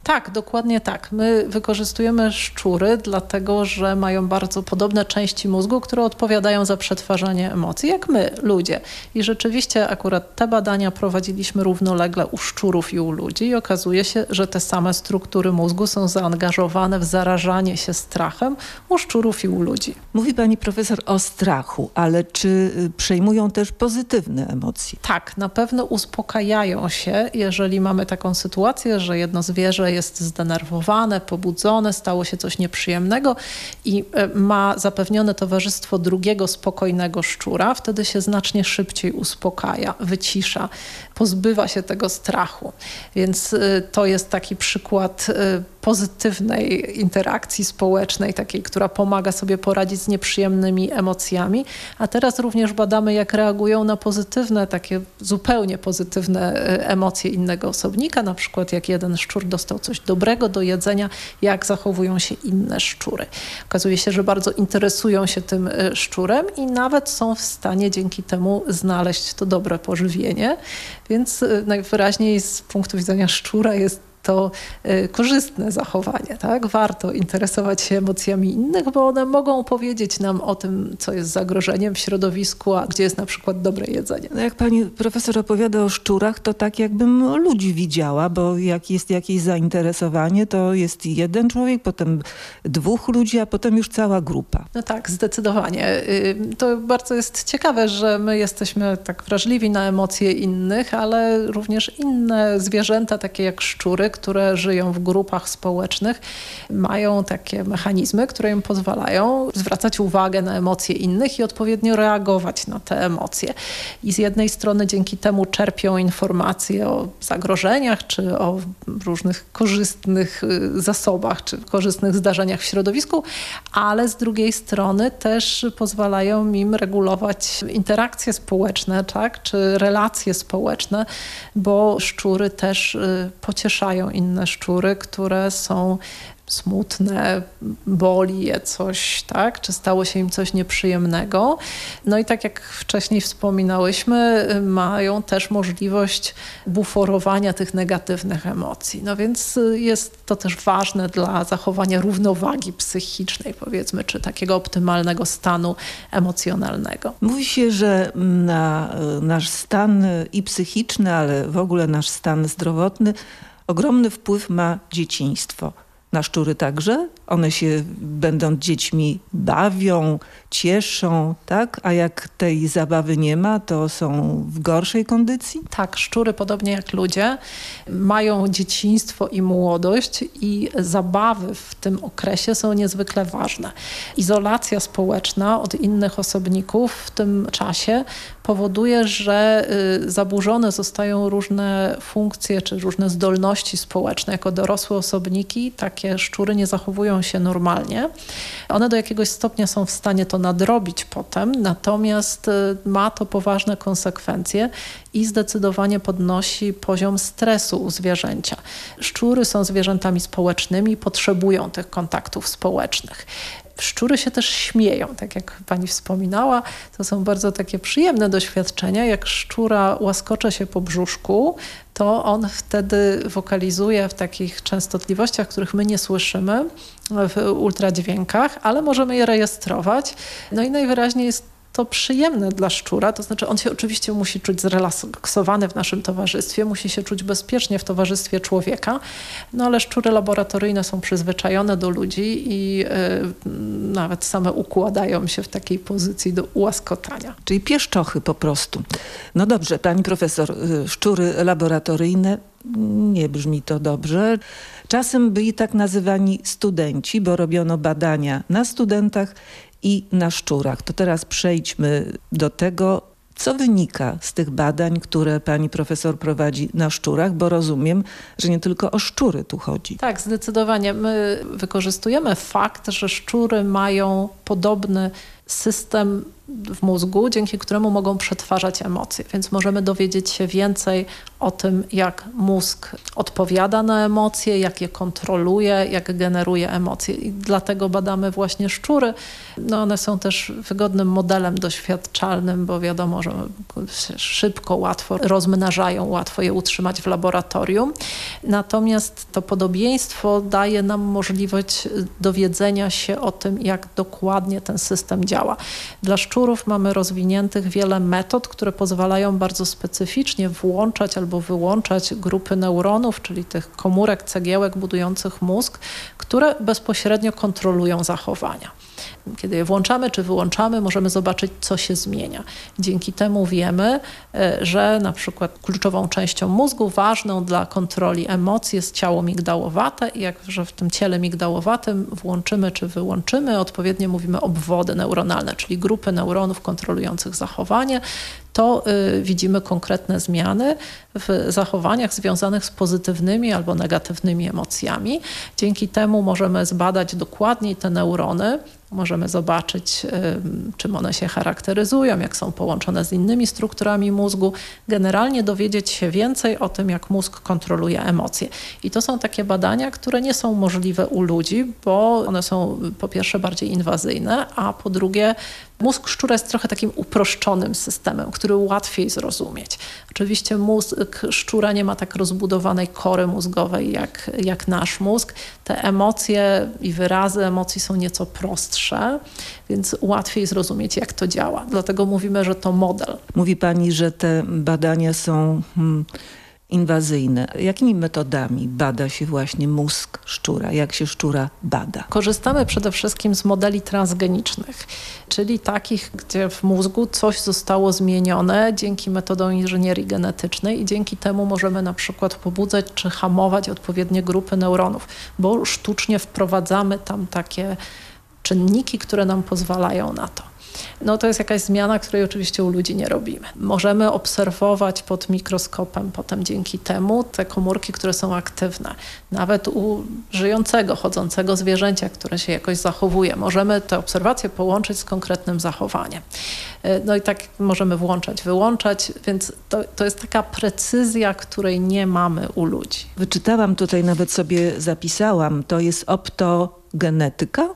Tak, dokładnie tak. My wykorzystujemy szczury, dlatego że mają bardzo podobne części mózgu, które odpowiadają za przetwarzanie emocji, jak my, ludzie. I rzeczywiście akurat te badania prowadziliśmy równolegle u szczurów i u ludzi i okazuje się, że te same struktury mózgu są zaangażowane w zarażanie się strachem u szczurów i u ludzi. Mówi pani profesor o strachu, ale czy y, przejmują też pozytywne emocje? Tak, na pewno uspokajają się, jeżeli mamy taką sytuację, że jedno zwierzę jest zdenerwowane, pobudzone, stało się coś nieprzyjemnego i e, ma zapewnione towarzystwo drugiego spokojnego szczura, wtedy się znacznie szybciej uspokaja, wycisza, pozbywa się tego strachu. Więc e, to jest taki przykład e, pozytywnej interakcji społecznej, takiej, która pomaga sobie poradzić z nieprzyjemnymi emocjami. A teraz również badamy, jak reagują na pozytywne, takie zupełnie pozytywne emocje innego osobnika, na przykład jak jeden szczur dostał coś dobrego do jedzenia, jak zachowują się inne szczury. Okazuje się, że bardzo interesują się tym szczurem i nawet są w stanie dzięki temu znaleźć to dobre pożywienie, więc najwyraźniej z punktu widzenia szczura jest to korzystne zachowanie. Tak? Warto interesować się emocjami innych, bo one mogą powiedzieć nam o tym, co jest zagrożeniem w środowisku, a gdzie jest na przykład dobre jedzenie. No jak pani profesor opowiada o szczurach, to tak jakbym ludzi widziała, bo jak jest jakieś zainteresowanie, to jest jeden człowiek, potem dwóch ludzi, a potem już cała grupa. No tak, zdecydowanie. To bardzo jest ciekawe, że my jesteśmy tak wrażliwi na emocje innych, ale również inne zwierzęta, takie jak szczury, które żyją w grupach społecznych, mają takie mechanizmy, które im pozwalają zwracać uwagę na emocje innych i odpowiednio reagować na te emocje. I z jednej strony dzięki temu czerpią informacje o zagrożeniach, czy o różnych korzystnych zasobach, czy korzystnych zdarzeniach w środowisku, ale z drugiej strony też pozwalają im regulować interakcje społeczne, tak, czy relacje społeczne, bo szczury też pocieszają inne szczury, które są smutne, boli je coś, tak? Czy stało się im coś nieprzyjemnego. No i tak jak wcześniej wspominałyśmy, mają też możliwość buforowania tych negatywnych emocji. No więc jest to też ważne dla zachowania równowagi psychicznej, powiedzmy, czy takiego optymalnego stanu emocjonalnego. Mówi się, że na nasz stan i psychiczny, ale w ogóle nasz stan zdrowotny ogromny wpływ ma dzieciństwo. Na szczury także? One się będą dziećmi bawią, cieszą, tak? A jak tej zabawy nie ma, to są w gorszej kondycji? Tak, szczury, podobnie jak ludzie, mają dzieciństwo i młodość i zabawy w tym okresie są niezwykle ważne. Izolacja społeczna od innych osobników w tym czasie powoduje, że zaburzone zostają różne funkcje czy różne zdolności społeczne. Jako dorosłe osobniki takie szczury nie zachowują się normalnie. One do jakiegoś stopnia są w stanie to nadrobić potem, natomiast ma to poważne konsekwencje i zdecydowanie podnosi poziom stresu u zwierzęcia. Szczury są zwierzętami społecznymi, potrzebują tych kontaktów społecznych. Szczury się też śmieją, tak jak pani wspominała. To są bardzo takie przyjemne doświadczenia. Jak szczura łaskocze się po brzuszku, to on wtedy wokalizuje w takich częstotliwościach, których my nie słyszymy, w ultradźwiękach, ale możemy je rejestrować. No i najwyraźniej jest to przyjemne dla szczura, to znaczy on się oczywiście musi czuć zrelaksowany w naszym towarzystwie, musi się czuć bezpiecznie w towarzystwie człowieka, no ale szczury laboratoryjne są przyzwyczajone do ludzi i y, nawet same układają się w takiej pozycji do ułaskotania. Czyli pieszczochy po prostu. No dobrze, pani profesor, szczury laboratoryjne, nie brzmi to dobrze. Czasem byli tak nazywani studenci, bo robiono badania na studentach i na szczurach. To teraz przejdźmy do tego, co wynika z tych badań, które pani profesor prowadzi na szczurach, bo rozumiem, że nie tylko o szczury tu chodzi. Tak, zdecydowanie. My wykorzystujemy fakt, że szczury mają podobny system w mózgu, dzięki któremu mogą przetwarzać emocje. Więc możemy dowiedzieć się więcej o tym, jak mózg odpowiada na emocje, jak je kontroluje, jak generuje emocje. I dlatego badamy właśnie szczury. No one są też wygodnym modelem doświadczalnym, bo wiadomo, że szybko, łatwo rozmnażają, łatwo je utrzymać w laboratorium. Natomiast to podobieństwo daje nam możliwość dowiedzenia się o tym, jak dokładnie ten system działa. Dla mamy rozwiniętych wiele metod, które pozwalają bardzo specyficznie włączać albo wyłączać grupy neuronów, czyli tych komórek, cegiełek budujących mózg, które bezpośrednio kontrolują zachowania. Kiedy je włączamy czy wyłączamy, możemy zobaczyć, co się zmienia. Dzięki temu wiemy, e, że na przykład kluczową częścią mózgu, ważną dla kontroli emocji jest ciało migdałowate i jak że w tym ciele migdałowatym włączymy czy wyłączymy, odpowiednio mówimy obwody neuronalne, czyli grupy neuronów kontrolujących zachowanie, to y, widzimy konkretne zmiany w zachowaniach związanych z pozytywnymi albo negatywnymi emocjami. Dzięki temu możemy zbadać dokładniej te neurony, możemy zobaczyć, y, czym one się charakteryzują, jak są połączone z innymi strukturami mózgu, generalnie dowiedzieć się więcej o tym, jak mózg kontroluje emocje. I to są takie badania, które nie są możliwe u ludzi, bo one są po pierwsze bardziej inwazyjne, a po drugie Mózg szczura jest trochę takim uproszczonym systemem, który łatwiej zrozumieć. Oczywiście mózg szczura nie ma tak rozbudowanej kory mózgowej jak, jak nasz mózg. Te emocje i wyrazy emocji są nieco prostsze, więc łatwiej zrozumieć, jak to działa. Dlatego mówimy, że to model. Mówi pani, że te badania są hmm, inwazyjne. Jakimi metodami bada się właśnie mózg szczura? Jak się szczura bada? Korzystamy przede wszystkim z modeli transgenicznych, czyli takich, gdzie w mózgu coś zostało zmienione dzięki metodom inżynierii genetycznej i dzięki temu możemy na przykład pobudzać czy hamować odpowiednie grupy neuronów, bo sztucznie wprowadzamy tam takie czynniki, które nam pozwalają na to no to jest jakaś zmiana, której oczywiście u ludzi nie robimy. Możemy obserwować pod mikroskopem potem dzięki temu te komórki, które są aktywne. Nawet u żyjącego, chodzącego zwierzęcia, które się jakoś zachowuje. Możemy te obserwacje połączyć z konkretnym zachowaniem. E, no i tak możemy włączać, wyłączać, więc to, to jest taka precyzja, której nie mamy u ludzi. Wyczytałam tutaj, nawet sobie zapisałam, to jest optogenetyka?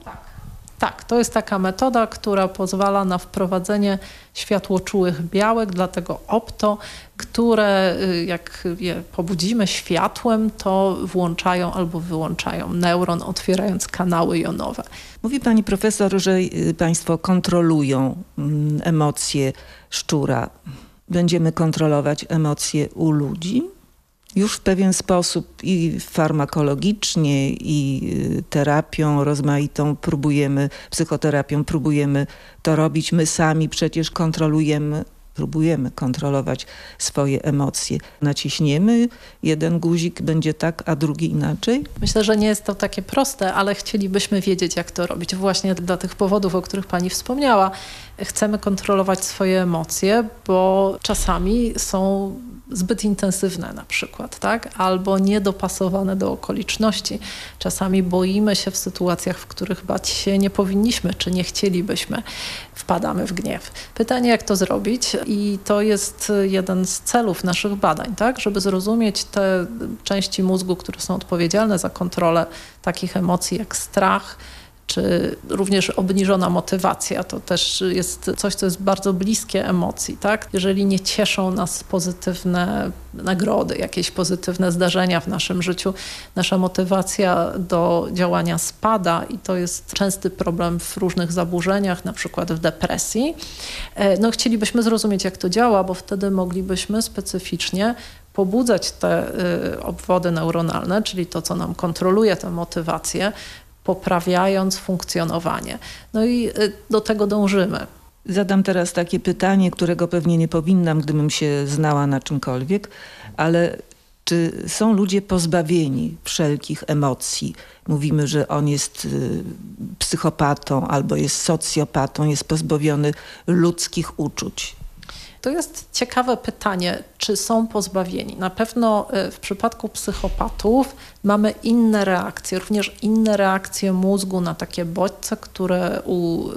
Tak. To jest taka metoda, która pozwala na wprowadzenie światłoczułych białek, dlatego opto, które y, jak je pobudzimy światłem, to włączają albo wyłączają neuron, otwierając kanały jonowe. Mówi pani profesor, że y, państwo kontrolują mm, emocje szczura. Będziemy kontrolować emocje u ludzi? Już w pewien sposób i farmakologicznie, i y, terapią rozmaitą próbujemy, psychoterapią próbujemy to robić. My sami przecież kontrolujemy próbujemy kontrolować swoje emocje. Naciśniemy, jeden guzik będzie tak, a drugi inaczej? Myślę, że nie jest to takie proste, ale chcielibyśmy wiedzieć, jak to robić. Właśnie dla tych powodów, o których pani wspomniała. Chcemy kontrolować swoje emocje, bo czasami są zbyt intensywne na przykład, tak? albo niedopasowane do okoliczności. Czasami boimy się w sytuacjach, w których bać się nie powinniśmy, czy nie chcielibyśmy. Wpadamy w gniew. Pytanie, jak to zrobić i to jest jeden z celów naszych badań, tak? żeby zrozumieć te części mózgu, które są odpowiedzialne za kontrolę takich emocji jak strach, czy również obniżona motywacja. To też jest coś, co jest bardzo bliskie emocji. Tak? Jeżeli nie cieszą nas pozytywne nagrody, jakieś pozytywne zdarzenia w naszym życiu, nasza motywacja do działania spada i to jest częsty problem w różnych zaburzeniach, na przykład w depresji. E, no, chcielibyśmy zrozumieć, jak to działa, bo wtedy moglibyśmy specyficznie pobudzać te y, obwody neuronalne, czyli to, co nam kontroluje tę motywację, poprawiając funkcjonowanie. No i y, do tego dążymy. Zadam teraz takie pytanie, którego pewnie nie powinnam, gdybym się znała na czymkolwiek, ale czy są ludzie pozbawieni wszelkich emocji? Mówimy, że on jest y, psychopatą albo jest socjopatą, jest pozbawiony ludzkich uczuć. To jest ciekawe pytanie, czy są pozbawieni. Na pewno y, w przypadku psychopatów mamy inne reakcje, również inne reakcje mózgu na takie bodźce, które u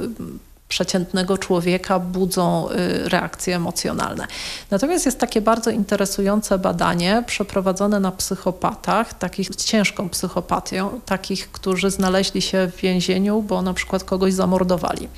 przeciętnego człowieka budzą y, reakcje emocjonalne. Natomiast jest takie bardzo interesujące badanie przeprowadzone na psychopatach, takich z ciężką psychopatią, takich, którzy znaleźli się w więzieniu, bo na przykład kogoś zamordowali.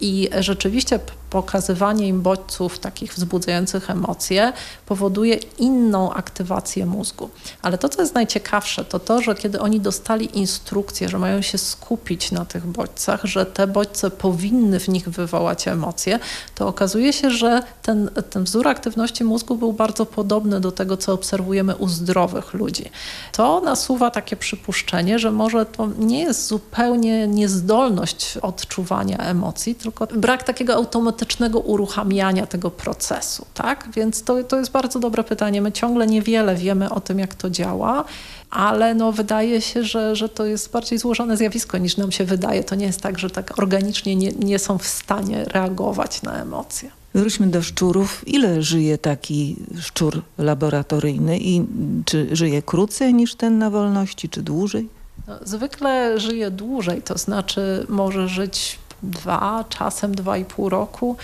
I rzeczywiście pokazywanie im bodźców takich wzbudzających emocje powoduje inną aktywację mózgu. Ale to, co jest najciekawsze, to to, że kiedy oni dostali instrukcję, że mają się skupić na tych bodźcach, że te bodźce powinny powinny w nich wywołać emocje, to okazuje się, że ten, ten wzór aktywności mózgu był bardzo podobny do tego, co obserwujemy u zdrowych ludzi. To nasuwa takie przypuszczenie, że może to nie jest zupełnie niezdolność odczuwania emocji, tylko brak takiego automatycznego uruchamiania tego procesu. Tak? Więc to, to jest bardzo dobre pytanie. My ciągle niewiele wiemy o tym, jak to działa ale no wydaje się, że, że to jest bardziej złożone zjawisko niż nam się wydaje. To nie jest tak, że tak organicznie nie, nie są w stanie reagować na emocje. Wróćmy do szczurów. Ile żyje taki szczur laboratoryjny i czy żyje krócej niż ten na wolności, czy dłużej? No, zwykle żyje dłużej, to znaczy może żyć dwa, czasem dwa i pół roku.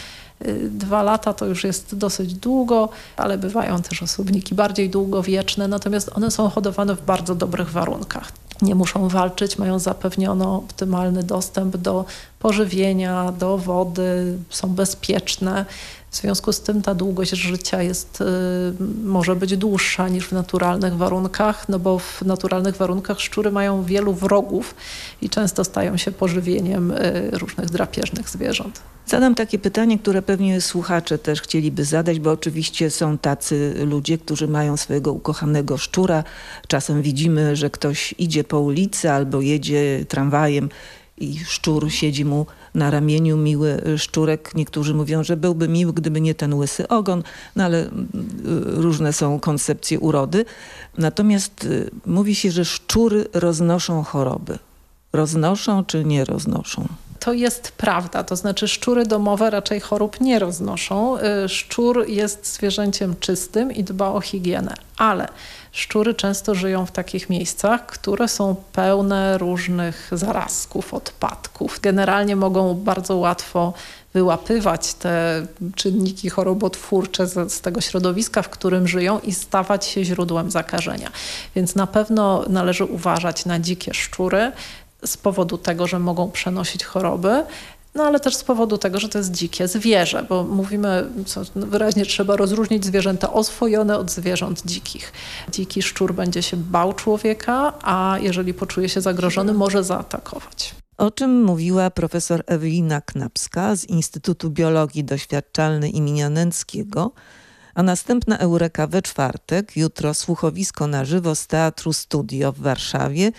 Dwa lata to już jest dosyć długo, ale bywają też osobniki bardziej długowieczne, natomiast one są hodowane w bardzo dobrych warunkach. Nie muszą walczyć, mają zapewniono optymalny dostęp do pożywienia, do wody, są bezpieczne. W związku z tym ta długość życia jest, y, może być dłuższa niż w naturalnych warunkach, no bo w naturalnych warunkach szczury mają wielu wrogów i często stają się pożywieniem y, różnych drapieżnych zwierząt. Zadam takie pytanie, które pewnie słuchacze też chcieliby zadać, bo oczywiście są tacy ludzie, którzy mają swojego ukochanego szczura. Czasem widzimy, że ktoś idzie po ulicy albo jedzie tramwajem i szczur siedzi mu na ramieniu, miły szczurek. Niektórzy mówią, że byłby miły, gdyby nie ten łysy ogon, no ale różne są koncepcje urody. Natomiast mówi się, że szczury roznoszą choroby. Roznoszą czy nie roznoszą? To jest prawda, to znaczy szczury domowe raczej chorób nie roznoszą. Szczur jest zwierzęciem czystym i dba o higienę, ale szczury często żyją w takich miejscach, które są pełne różnych zarazków, odpadków. Generalnie mogą bardzo łatwo wyłapywać te czynniki chorobotwórcze z, z, tego środowiska, w którym żyją i stawać się źródłem zakażenia. Więc na pewno należy uważać na dzikie szczury, z powodu tego, że mogą przenosić choroby, no ale też z powodu tego, że to jest dzikie zwierzę, bo mówimy, co wyraźnie trzeba rozróżnić zwierzęta oswojone od zwierząt dzikich. Dziki szczur będzie się bał człowieka, a jeżeli poczuje się zagrożony, może zaatakować. O czym mówiła profesor Ewelina Knapska z Instytutu Biologii Doświadczalnej imienia Nęckiego, a następna Eureka we czwartek, jutro słuchowisko na żywo z Teatru Studio w Warszawie,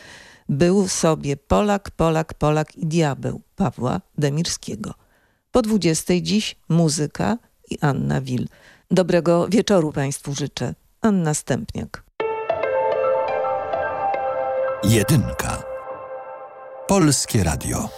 był sobie Polak, Polak, Polak i Diabeł Pawła Demirskiego. Po 20 dziś muzyka i Anna Wil. Dobrego wieczoru Państwu życzę. Anna Stępniak. Jedynka. Polskie Radio.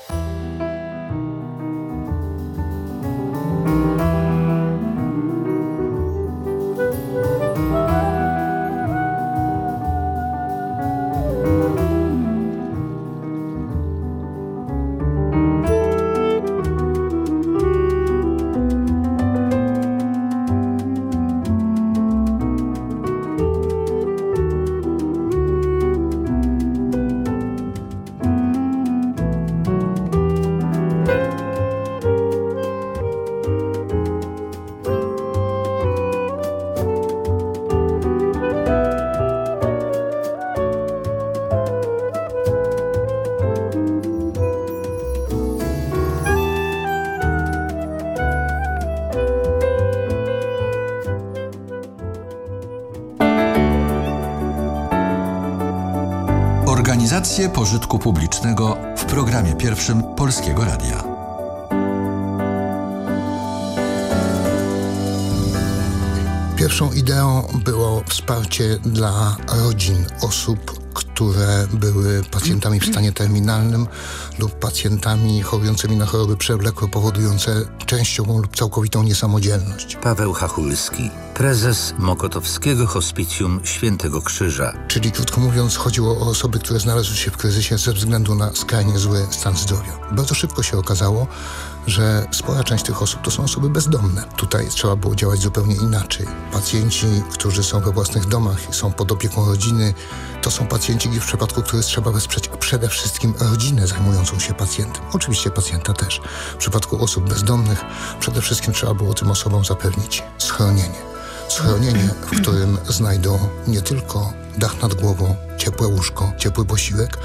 Pożytku publicznego w programie pierwszym Polskiego Radia. Pierwszą ideą było wsparcie dla rodzin osób, które były pacjentami w stanie terminalnym lub pacjentami chorującymi na choroby przewlekłe powodujące częściową lub całkowitą niesamodzielność. Paweł Hachulski, prezes Mokotowskiego Hospicjum Świętego Krzyża. Czyli krótko mówiąc chodziło o osoby, które znalazły się w kryzysie ze względu na skrajnie zły stan zdrowia. Bardzo szybko się okazało, że spora część tych osób to są osoby bezdomne. Tutaj trzeba było działać zupełnie inaczej. Pacjenci, którzy są we własnych domach i są pod opieką rodziny, to są pacjenci, w przypadku których trzeba wesprzeć przede wszystkim rodzinę zajmującą się pacjentem. Oczywiście pacjenta też. W przypadku osób bezdomnych przede wszystkim trzeba było tym osobom zapewnić schronienie. Schronienie, w którym znajdą nie tylko dach nad głową, ciepłe łóżko, ciepły posiłek,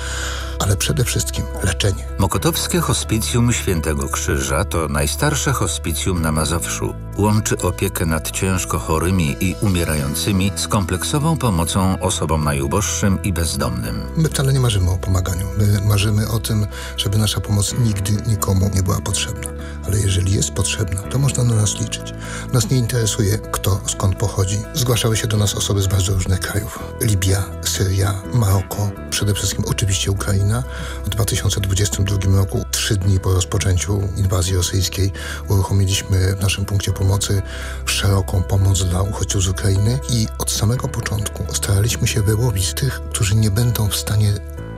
ale przede wszystkim leczenie. Mokotowskie Hospicjum Świętego Krzyża to najstarsze hospicjum na Mazowszu. Łączy opiekę nad ciężko chorymi i umierającymi z kompleksową pomocą osobom najuboższym i bezdomnym. My wcale nie marzymy o pomaganiu. My marzymy o tym, żeby nasza pomoc nigdy nikomu nie była potrzebna. Ale jeżeli jest potrzebna, to można na nas liczyć. Nas nie interesuje, kto skąd pochodzi. Zgłaszały się do nas osoby z bardzo różnych krajów. Libia, Syria, Maroko, przede wszystkim oczywiście Ukraina. W 2022 roku, trzy dni po rozpoczęciu inwazji rosyjskiej, uruchomiliśmy w naszym punkcie pomocy szeroką pomoc dla uchodźców z Ukrainy i od samego początku staraliśmy się wyłowić tych, którzy nie będą w stanie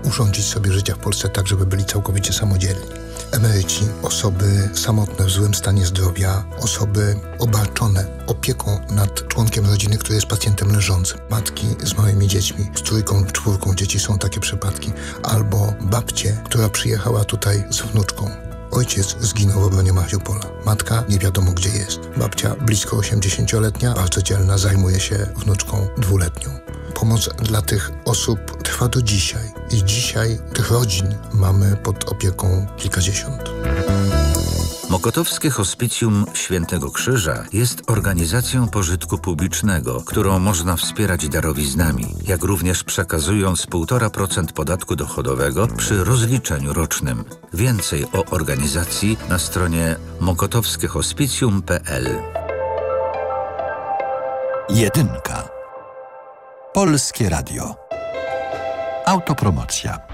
urządzić sobie życia w Polsce tak, żeby byli całkowicie samodzielni. Emeryci, osoby samotne w złym stanie zdrowia, osoby obarczone opieką nad członkiem rodziny, który jest pacjentem leżącym, matki z małymi dziećmi, z trójką, czwórką dzieci są takie przypadki, albo babcie, która przyjechała tutaj z wnuczką. Ojciec zginął w obronie Mariupola. Matka nie wiadomo gdzie jest. Babcia blisko 80-letnia, bardzo dzielna, zajmuje się wnuczką dwuletnią. Pomoc dla tych osób trwa do dzisiaj i dzisiaj tych rodzin mamy pod opieką kilkadziesiąt. Mokotowskie Hospicjum Świętego Krzyża jest organizacją pożytku publicznego, którą można wspierać darowiznami, jak również przekazując 1,5% podatku dochodowego przy rozliczeniu rocznym. Więcej o organizacji na stronie mokotowskiehospicjum.pl Jedynka. Polskie Radio. Autopromocja.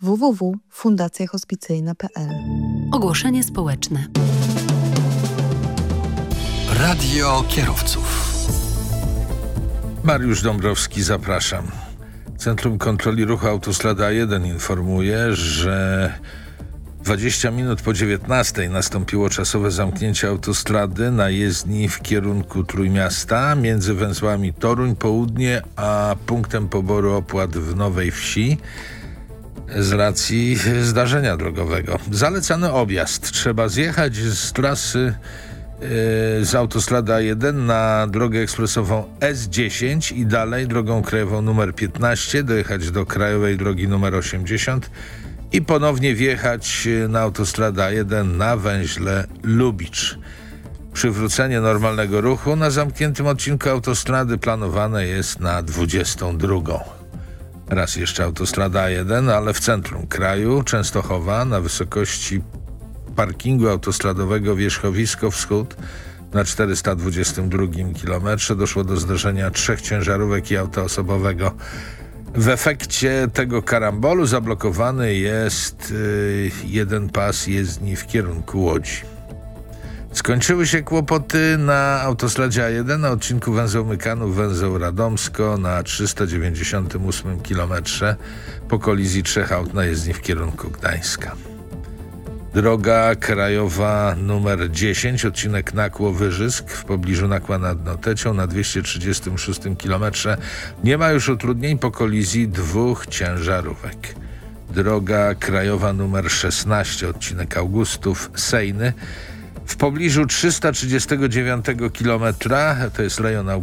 www.fundacjahospicyjna.pl Ogłoszenie społeczne. Radio kierowców. Mariusz Dąbrowski, zapraszam. Centrum Kontroli Ruchu Autostrada 1 informuje, że 20 minut po 19 nastąpiło czasowe zamknięcie autostrady na jezdni w kierunku Trójmiasta między węzłami Toruń Południe a punktem poboru opłat w Nowej Wsi z racji zdarzenia drogowego. Zalecany objazd. Trzeba zjechać z trasy yy, z autostrada 1 na drogę ekspresową S10 i dalej drogą krajową numer 15, dojechać do krajowej drogi numer 80 i ponownie wjechać na autostrada 1 na węźle Lubicz. Przywrócenie normalnego ruchu na zamkniętym odcinku autostrady planowane jest na 22. Raz jeszcze autostrada 1, ale w centrum kraju, Częstochowa na wysokości parkingu autostradowego Wierzchowisko Wschód na 422 kilometrze doszło do zderzenia trzech ciężarówek i auta osobowego. W efekcie tego karambolu zablokowany jest y, jeden pas jezdni w kierunku Łodzi. Skończyły się kłopoty na autostradzie A1 na odcinku węzeł Mykanów, węzeł Radomsko na 398 kilometrze po kolizji trzech aut na jezdni w kierunku Gdańska. Droga krajowa numer 10, odcinek Nakło-Wyżysk w pobliżu Nakła nad Notecią na 236 km. Nie ma już utrudnień po kolizji dwóch ciężarówek. Droga krajowa numer 16, odcinek Augustów Sejny w pobliżu 339 km, to jest rejon